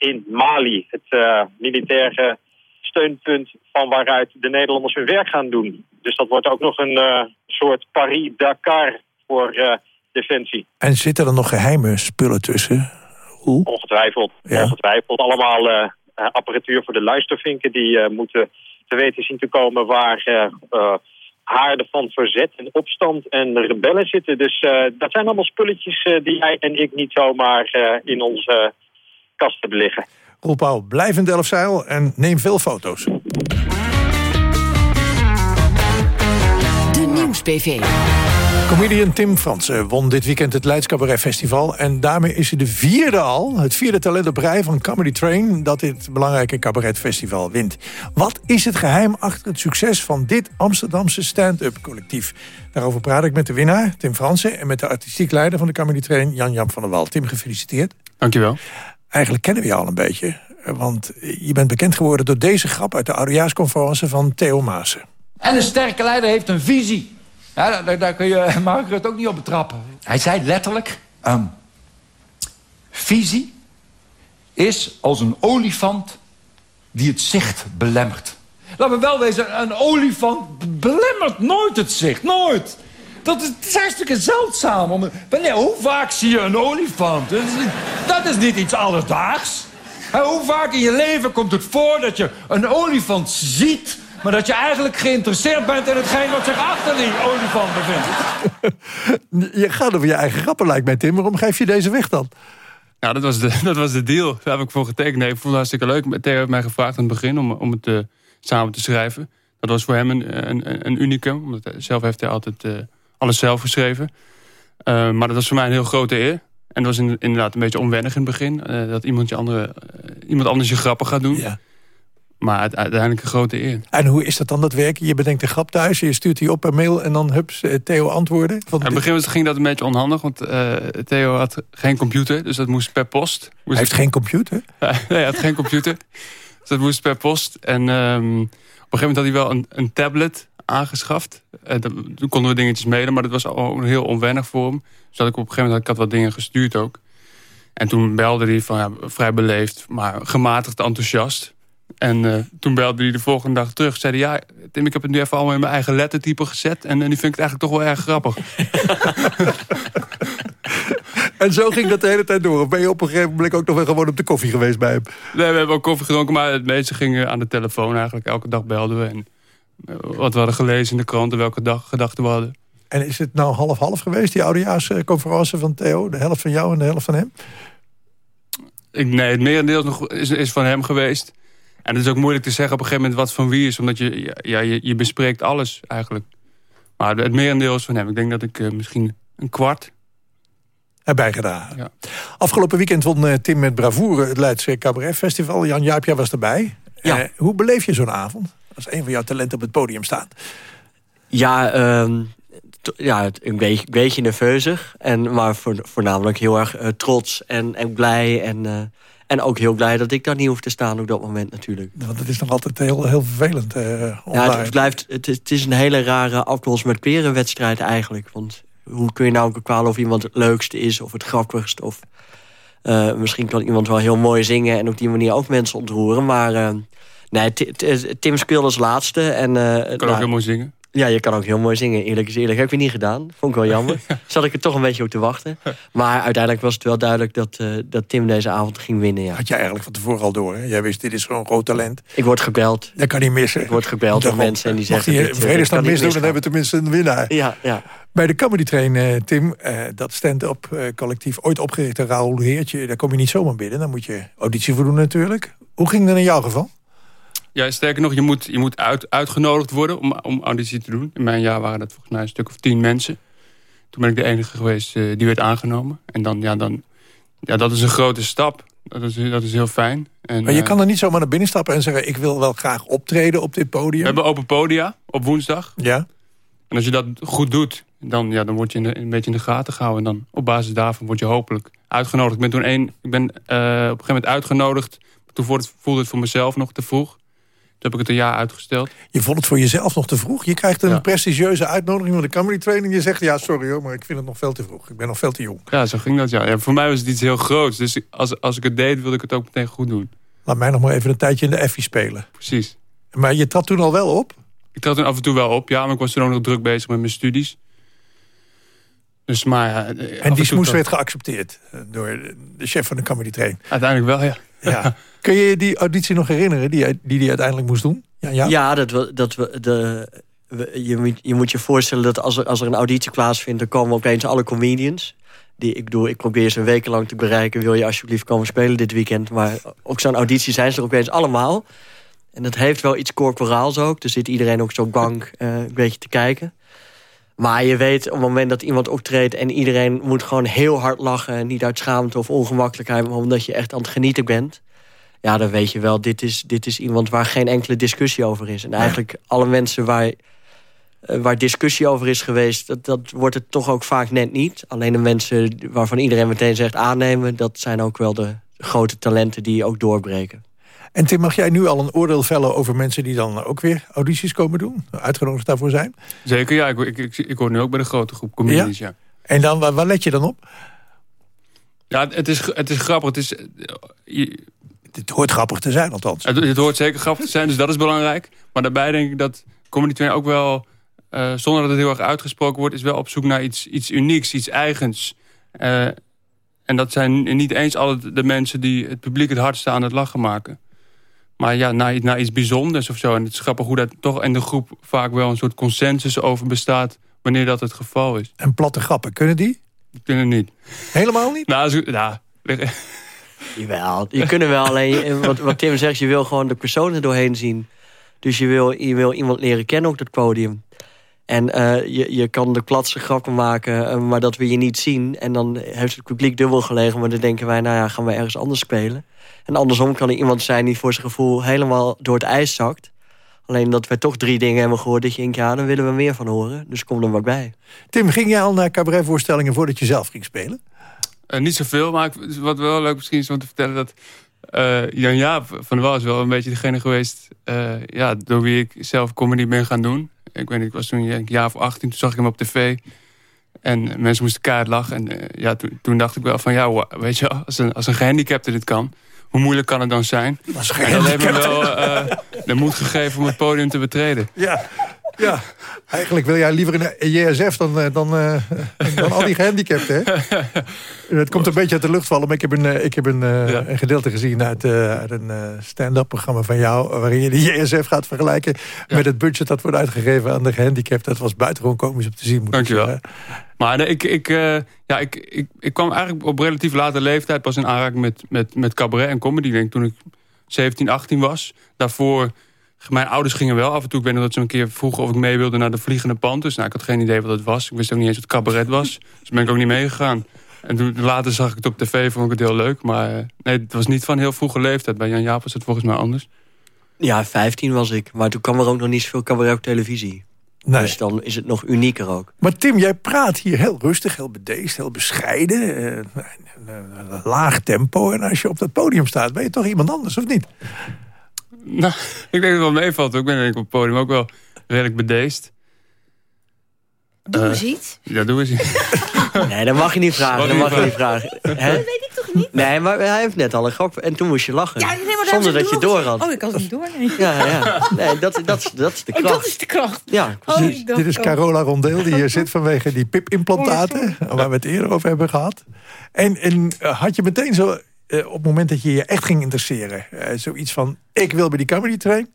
in Mali. Het eh, militaire steunpunt van waaruit de Nederlanders hun werk gaan doen. Dus dat wordt ook nog een eh, soort Paris-Dakar voor eh, Defensie. En zitten er nog geheime spullen tussen? Hoe? Ongetwijfeld. Ongetwijfeld. Allemaal apparatuur voor de luistervinken die moeten te weten zien te komen waar haarden van verzet en opstand en rebellen zitten. Dus dat zijn allemaal spulletjes die jij en ik niet zomaar in onze kast hebben liggen. Roel Pauw, blijf in Delfzijl en neem veel foto's. De Nieuws-PV. Comedian Tim Fransen won dit weekend het Leids Cabaret Festival. En daarmee is hij de vierde al, het vierde talent op rij van Comedy Train... dat dit belangrijke cabaretfestival wint. Wat is het geheim achter het succes van dit Amsterdamse stand-up collectief? Daarover praat ik met de winnaar, Tim Fransen... en met de artistiek leider van de Comedy Train, Jan-Jan van der Wal. Tim, gefeliciteerd. Dankjewel. Eigenlijk kennen we je al een beetje. Want je bent bekend geworden door deze grap... uit de oudejaarsconferentie van Theo Maassen. En een sterke leider heeft een visie... Daar, kun je Margaret ook niet op betrappen. Hij zei letterlijk... Um, visie is als een olifant die het zicht belemmert. Laten we wel wezen, een olifant belemmert nooit het zicht. Nooit. Dat is, is hartstikke zeldzaam. Om, wanneer, hoe vaak zie je een olifant? Dat is, dat is niet iets alledaags. hoe vaak in je leven komt het voor dat je een olifant ziet... Maar dat je eigenlijk geïnteresseerd bent in hetgeen wat zich achter die olifant bevindt. je gaat over je eigen grappen, lijkt mij, Tim. Waarom geef je deze weg dan? Nou, dat was de, dat was de deal. Daar heb ik voor getekend. Nee, ik vond het hartstikke leuk. Theo heeft mij gevraagd aan het begin om, om het uh, samen te schrijven. Dat was voor hem een, een, een unicum. Omdat zelf heeft hij altijd uh, alles zelf geschreven. Uh, maar dat was voor mij een heel grote eer. En dat was in, inderdaad een beetje onwennig in het begin. dat iemand, je andere, iemand anders je grappen gaat doen. Ja. Maar uiteindelijk een grote eer. En hoe is dat dan, dat werken? Je bedenkt een grap thuis, je stuurt die op per mail... en dan hups, eh, Theo antwoorden? Van In het begin ging dat een beetje onhandig, want uh, Theo had geen computer. Dus dat moest per post. Hij heeft geen computer? nee, hij had geen computer. Dus dat moest per post. En um, op een gegeven moment had hij wel een, een tablet aangeschaft. En toen konden we dingetjes mailen, maar dat was al heel onwennig voor hem. Dus ik op een gegeven moment had ik had wat dingen gestuurd ook. En toen belde hij van ja, vrij beleefd, maar gematigd enthousiast. En uh, toen belde hij de volgende dag terug. Zei hij, ja, Tim, ik heb het nu even allemaal in mijn eigen lettertype gezet. En, en nu vind ik het eigenlijk toch wel erg grappig. en zo ging dat de hele tijd door? Of ben je op een gegeven moment ook nog wel gewoon op de koffie geweest bij hem? Nee, we hebben ook koffie gedronken. Maar het meeste ging aan de telefoon eigenlijk. Elke dag belden we. En eh, wat we hadden gelezen in de kranten, welke dag gedachten we hadden. En is het nou half-half geweest, die oudejaarsconferentie van Theo? De helft van jou en de helft van hem? Ik, nee, het merendeel nog is, is van hem geweest. En het is ook moeilijk te zeggen op een gegeven moment wat van wie is. Omdat je, ja, je, je bespreekt alles eigenlijk. Maar het merendeel is van hem. Ik denk dat ik uh, misschien een kwart erbij gedaan. Ja. Afgelopen weekend won uh, Tim met bravoure het Leidse Cabaret Festival. Jan Jaap, jij was erbij. Ja. Uh, hoe beleef je zo'n avond? Als een van jouw talenten op het podium staat. Ja, um, ja een beetje, beetje nerveuzig. En, maar voornamelijk heel erg trots en, en blij. En en ook heel blij dat ik daar niet hoef te staan op dat moment natuurlijk. Want het is nog altijd heel, heel vervelend. Uh, ja, het, blijft, het, is, het is een hele rare appels met peren wedstrijd eigenlijk. Want hoe kun je nou bepalen of iemand het leukste is of het grappigst... of misschien kan iemand wel heel mooi zingen en op die manier ook mensen ontroeren. Maar nee, Tim speelde als laatste. En, uh, kan nou, ook heel mooi zingen. Ja, je kan ook heel mooi zingen. Eerlijk is eerlijk. Heb je niet gedaan. Vond ik wel jammer. Zat ik er toch een beetje op te wachten. Maar uiteindelijk was het wel duidelijk dat, uh, dat Tim deze avond ging winnen. Ja. Had jij eigenlijk van tevoren al door. Hè? Jij wist, dit is zo'n groot talent. Ik word gebeld. Dat kan niet missen. Ik word gebeld door mensen en die zeggen... Mocht hij vredesnaam misdoen, dan hebben we tenminste een winnaar. Ja, ja. Bij de Comedy Train, uh, Tim, uh, dat stand-up collectief... ooit opgericht door Raoul Heertje, daar kom je niet zomaar binnen. Dan moet je auditie voor doen natuurlijk. Hoe ging dat in jouw geval? Ja, sterker nog, je moet, je moet uit, uitgenodigd worden om, om auditie te doen. In mijn jaar waren dat volgens mij een stuk of tien mensen. Toen ben ik de enige geweest uh, die werd aangenomen. En dan, ja, dan, ja, dat is een grote stap. Dat is, dat is heel fijn. En, maar je uh, kan er niet zomaar naar binnen stappen en zeggen... ik wil wel graag optreden op dit podium. We hebben open podia op woensdag. Ja. En als je dat goed doet, dan, ja, dan word je in de, een beetje in de gaten gehouden. En dan op basis daarvan word je hopelijk uitgenodigd. Ik ben toen één, ik ben uh, op een gegeven moment uitgenodigd. Toen voelde het voor mezelf nog te vroeg. Toen heb ik het een jaar uitgesteld. Je vond het voor jezelf nog te vroeg? Je krijgt een prestigieuze uitnodiging van de comedy training. Je zegt, ja, sorry hoor, maar ik vind het nog veel te vroeg. Ik ben nog veel te jong. Ja, zo ging dat, ja. ja voor mij was het iets heel groots. Dus als, als ik het deed, wilde ik het ook meteen goed doen. Laat mij nog maar even een tijdje in de Effie spelen. Precies. Maar je trad toen al wel op? Ik trad toen af en toe wel op, ja. Maar ik was toen ook nog druk bezig met mijn studies. Dus, maar, ja, en die smoes werd geaccepteerd door de chef van de Comedy Train? Uiteindelijk wel, ja. Ja. Kun je je die auditie nog herinneren die die, die uiteindelijk moest doen? Ja, ja? ja dat, we, dat we, de, je, moet, je moet je voorstellen dat als er, als er een auditie plaatsvindt... dan komen opeens alle comedians. Die, ik, bedoel, ik probeer ze wekenlang te bereiken. Wil je alsjeblieft komen spelen dit weekend? Maar ook zo'n auditie zijn ze er opeens allemaal. En dat heeft wel iets corporaals ook. Er zit iedereen ook zo bang uh, een beetje te kijken. Maar je weet op het moment dat iemand optreedt... en iedereen moet gewoon heel hard lachen... niet uit schaamte of ongemakkelijkheid... maar omdat je echt aan het genieten bent... ja, dan weet je wel, dit is, dit is iemand waar geen enkele discussie over is. En eigenlijk alle mensen waar eh, waar discussie over is geweest... Dat, dat wordt het toch ook vaak net niet. Alleen de mensen waarvan iedereen meteen zegt aannemen... dat zijn ook wel de grote talenten die ook doorbreken. En Tim, mag jij nu al een oordeel vellen over mensen die dan ook weer audities komen doen? Uitgenodigd daarvoor zijn? Zeker, ja. Ik, ik, ik, ik hoor nu ook bij de grote groep comedians, ja. En dan, waar, waar, let je dan op? Ja, het is, het is grappig. Het, is, je, het hoort grappig te zijn, althans. Het, het, hoort zeker grappig te zijn, dus dat is belangrijk. Maar daarbij denk ik dat Comedy ook wel uh, zonder dat het heel erg uitgesproken wordt... is wel op zoek naar iets, iets unieks, iets eigens. Uh, en dat zijn niet eens alle de mensen die het publiek het hardste aan het lachen maken. Maar ja, naar, naar iets bijzonders of zo. En het is grappig hoe dat toch in de groep vaak wel een soort consensus over bestaat... wanneer dat het geval is. En platte grappen, kunnen die? Die kunnen niet. Helemaal niet? Nou, zo, nou Jawel, je kunnen wel. Alleen, wat, wat Tim zegt, je wil gewoon de personen doorheen zien. Dus je wil, je wil iemand leren kennen op dat podium. En uh, je, je kan de platse grappen maken, uh, maar dat we je niet zien. En dan heeft het publiek dubbel gelegen. Maar dan denken wij, nou ja, gaan we ergens anders spelen. En andersom kan er iemand zijn die voor zijn gevoel helemaal door het ijs zakt. Alleen dat wij toch drie dingen hebben gehoord dat je denkt, ja, dan willen we meer van horen. Dus kom er maar bij. Tim, ging jij al naar cabaretvoorstellingen voordat je zelf ging spelen? Uh, niet zoveel, maar ik, wat wel leuk misschien is om te vertellen... dat Jan Jaap van der Wal is wel een beetje degene geweest... ja, door wie ik zelf comedy ben gaan doen. Ik weet niet, ik was toen een jaar of 18, toen zag ik hem op tv. En mensen moesten kaart lachen. En uh, ja, toen, toen, dacht ik wel van, ja, weet je, als een, als een gehandicapte dit kan... hoe moeilijk kan het dan zijn? En dat heeft me wel uh, de moed gegeven om het podium te betreden. Ja, ja. Eigenlijk wil jij liever een JSF dan, eh, dan, uh, dan al die gehandicapten. Hè? Het komt een beetje uit de lucht vallen. Maar ik heb een, ik heb een, ja. een gedeelte gezien uit, uh, uit een stand-up programma van jou... waarin je de JSF gaat vergelijken ja. met het budget dat wordt uitgegeven aan de gehandicapten. Dat was buitengewoon komisch om te zien. Moet Dankjewel. Ik maar nee, ik, ik, ja, ik, ik, ik kwam eigenlijk op relatief late leeftijd... pas in aanraking met, met, met cabaret en comedy. Denk, toen ik 17, 18 was. Daarvoor mijn ouders gingen wel af en toe. Ik weet nog dat ze een keer vroegen of ik mee wilde naar de Vliegende Panthers. Nou, ik had geen idee wat het was. Ik wist ook niet eens wat cabaret was. Dus ben ik ook niet meegegaan. En toen later zag ik het op tv, vond ik het heel leuk. Maar eh, nee, het was niet van heel vroege leeftijd. Bij Jan Jaap was het volgens mij anders. Ja, 15 was ik. Maar toen kwam er ook nog niet zoveel cabaret op televisie. Nee. Dus dan is het nog unieker ook. Maar Tim, jij praat hier heel rustig, heel bedeesd, heel bescheiden. Uh, laag tempo. En als je op dat podium staat, ben je toch iemand anders, of niet? Nou, ik denk dat het wel meevalt. Ik ben denk ik op het podium ook wel redelijk bedeesd. Doe eens iets. Ja, doe eens iets. nee, dat mag je niet vragen. Dat mag je niet vragen. Dat weet ik toch niet? Nee, maar hij heeft net al een grap. En toen moest je lachen. Ja, nee, maar zonder dat je door had. Oh, ik had het niet door. Nee. Ja, ja. Nee, dat, dat, dat is de kracht. Oh, dat is de kracht. Ja, oh, Dit is Carola Rondeel die hier zit vanwege die pipimplantaten. Waar we het eerder over hebben gehad. En, en had je meteen zo uh, op het moment dat je je echt ging interesseren... Uh, zoiets van, ik wil bij die comedy train...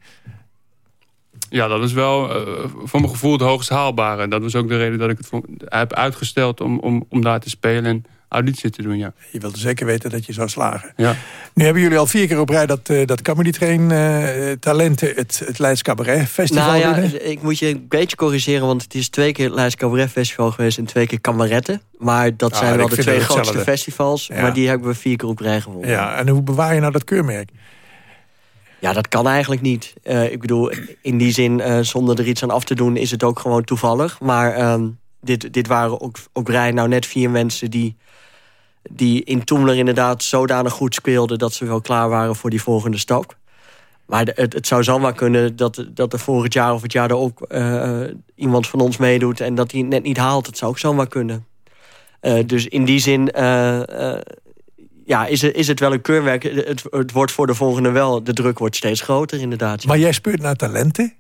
Ja, dat is wel uh, voor mijn gevoel het hoogst haalbare. Dat was ook de reden dat ik het heb uitgesteld om, om, om daar te spelen... en auditie te doen, ja. Je wilde zeker weten dat je zou slagen. Ja. Nu hebben jullie al vier keer op rij dat, uh, dat Comedy Train uh, talenten... het, het Leids Cabaret Festival nou, ja, winnen. Ik moet je een beetje corrigeren, want het is twee keer het Leids Cabaret Festival geweest... en twee keer Kameretten. Maar dat Ah, zijn wel de twee grootste hetzelfde. festivals. Ja. Maar die hebben we vier keer op rij gewonnen. Ja, en hoe bewaar je nou dat keurmerk? Ja, dat kan eigenlijk niet. Eh, ik bedoel, in die zin, eh, zonder er iets aan af te doen... is het ook gewoon toevallig. Maar ehm, dit, dit waren ook op rij nou net vier mensen... die, die in Toemler inderdaad zodanig goed speelden... dat ze wel klaar waren voor die volgende stap. Maar het, zou zomaar kunnen dat, dat er volgend jaar of het jaar erop... eh, iemand van ons meedoet en dat hij het net niet haalt. Dat zou ook zomaar kunnen. Dus in die zin... ja, is het, is het wel een keurmerk. Het, het wordt voor de volgende wel. De druk wordt steeds groter, inderdaad. Maar jij speurt naar talenten?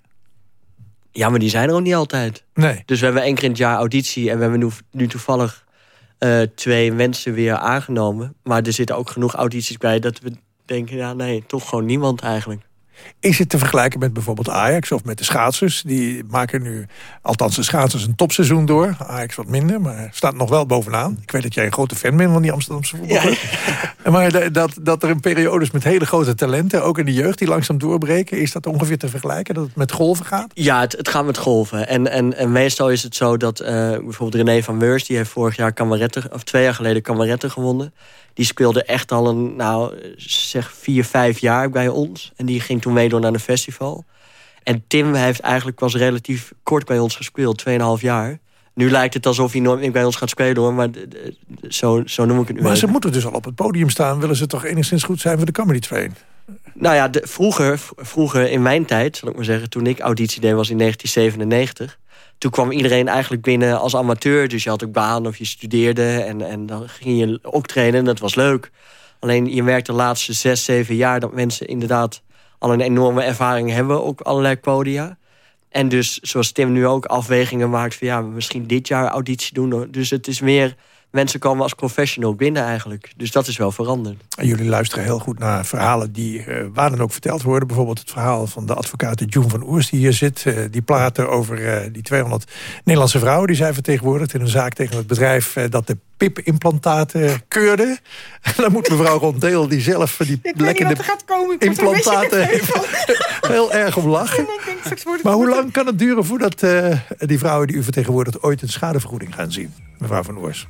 Ja, maar die zijn er ook niet altijd. Nee. Dus we hebben één keer in het jaar auditie... en we hebben nu, nu toevallig eh, twee mensen weer aangenomen. Maar er zitten ook genoeg audities bij dat we denken... ja, nee, toch gewoon niemand eigenlijk. Is het te vergelijken met bijvoorbeeld Ajax of met de schaatsers? Die maken nu, althans de schaatsers, een topseizoen door. Ajax wat minder, maar staat nog wel bovenaan. Ik weet dat jij een grote fan bent van die Amsterdamse voetbal. Maar dat, dat er een periode is met hele grote talenten... ook in de jeugd die langzaam doorbreken... is dat ongeveer te vergelijken, dat het met golven gaat? Ja, het, het gaat met golven. En, en, en meestal is het zo dat uh, bijvoorbeeld René van Meurs... die heeft vorig jaar Kameretten, of twee jaar geleden Kameretten gewonnen die speelde echt al een, nou, zeg vier, vijf jaar bij ons. En die ging toen meedoen naar een festival. En Tim heeft eigenlijk was relatief kort bij ons gespeeld, 2,5 jaar. Nu lijkt het alsof hij nooit meer bij ons gaat spelen, hoor. Maar zo, zo noem ik het nu Maar ze moeten dus al op het podium staan. Willen ze toch enigszins goed zijn voor de Comedy Train? Nou ja, de, vroeger, vroeger in mijn tijd, zal ik maar zeggen... toen ik auditie deed, was in 1997 toen kwam iedereen eigenlijk binnen als amateur. Dus je had ook baan of je studeerde. En, en dan ging je ook trainen en dat was leuk. Alleen je merkt de laatste zes, zeven jaar... dat mensen inderdaad al een enorme ervaring hebben. Ook allerlei podia. En dus, zoals Tim nu ook afwegingen maakt... van ja, misschien dit jaar auditie doen. Dus het is meer mensen komen als professional binnen eigenlijk. Dus dat is wel veranderd. En jullie luisteren heel goed naar verhalen die uh, waar dan ook verteld worden. Bijvoorbeeld het verhaal van de advocaat June van Oers die hier zit. Uh, die praten over uh, die 200 Nederlandse vrouwen die zij vertegenwoordigt... in een zaak tegen het bedrijf dat de PIP-implantaten keurde. En dan moet mevrouw Rondeel, die zelf die lekkende implantaten heeft, heel erg om lachen. Maar hoe lang kan het duren voordat die vrouwen die u vertegenwoordigt... ooit een schadevergoeding gaan zien, mevrouw van Oers?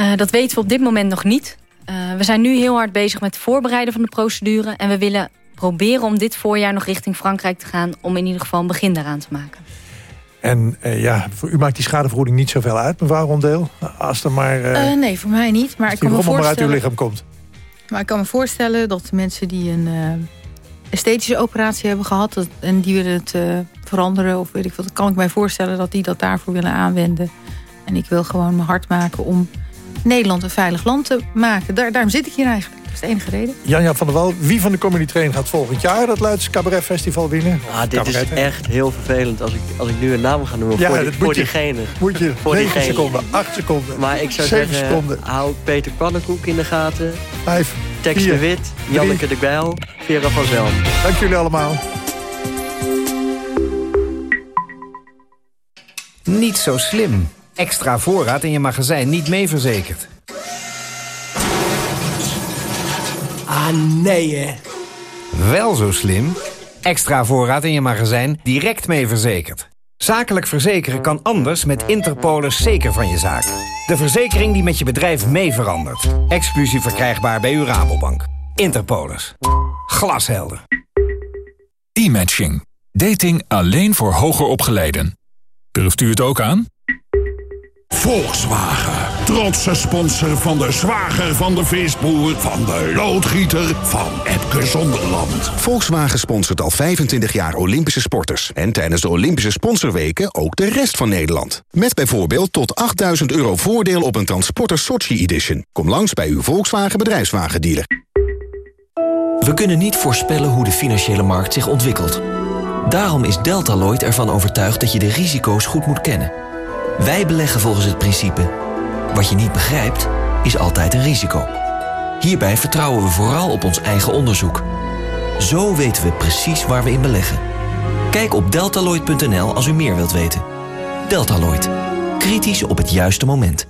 Uh, dat weten we op dit moment nog niet. Uh, we zijn nu heel hard bezig met het voorbereiden van de procedure. En we willen proberen om dit voorjaar nog richting Frankrijk te gaan... om in ieder geval een begin daaraan te maken. En uh, ja, voor u maakt die schadevergoeding niet zoveel uit, mevrouw Rondeel? Als er maar... nee, voor mij niet. Maar ik kan me voorstellen... maar uit uw lichaam komt. Maar ik kan me voorstellen dat de mensen die een esthetische operatie hebben gehad... Dat, en die willen het veranderen of weet ik wat... kan ik mij voorstellen dat die dat daarvoor willen aanwenden. En ik wil gewoon mijn hart maken om Nederland een veilig land te maken. Daar, daarom zit ik hier eigenlijk. Dat is de enige reden. Janja van der Wal, wie van de Comedy Train gaat volgend jaar... dat Leids Cabaret Festival winnen? Ah, dit is echt heel vervelend als ik, als ik nu een naam ga noemen ja, voor, die, voor je, diegene. Moet je voor 9 seconden, 8 seconden, Maar ik zou 7 zeggen, seconden. hou Peter Pannenkoek in de gaten. 5, Tex de Wit, Janneke de Bijl, Vera van Zelm. Dank jullie allemaal. Niet zo slim. Extra voorraad in je magazijn niet mee verzekerd. Ah, nee, hè? Wel zo slim. Extra voorraad in je magazijn direct mee verzekerd. Zakelijk verzekeren kan anders met Interpolis zeker van je zaak. De verzekering die met je bedrijf mee verandert. Exclusief verkrijgbaar bij uw Rabobank. Interpolis. Glashelder. E-matching. Dating alleen voor hoger opgeleiden. Durft u het ook aan? Volkswagen. Trotse sponsor van de zwager van de visboer... van de loodgieter van Epke Zonderland. Volkswagen sponsort al 25 jaar Olympische sporters. En tijdens de Olympische sponsorweken ook de rest van Nederland. Met bijvoorbeeld tot 8000 euro voordeel op een Transporter Sochi Edition. Kom langs bij uw Volkswagen bedrijfswagendealer. We kunnen niet voorspellen hoe de financiële markt zich ontwikkelt. Daarom is Deltaloid ervan overtuigd dat je de risico's goed moet kennen... Wij beleggen volgens het principe... wat je niet begrijpt, is altijd een risico. Hierbij vertrouwen we vooral op ons eigen onderzoek. Zo weten we precies waar we in beleggen. Kijk op deltaloid.nl als u meer wilt weten. Deltaloid. Kritisch op het juiste moment.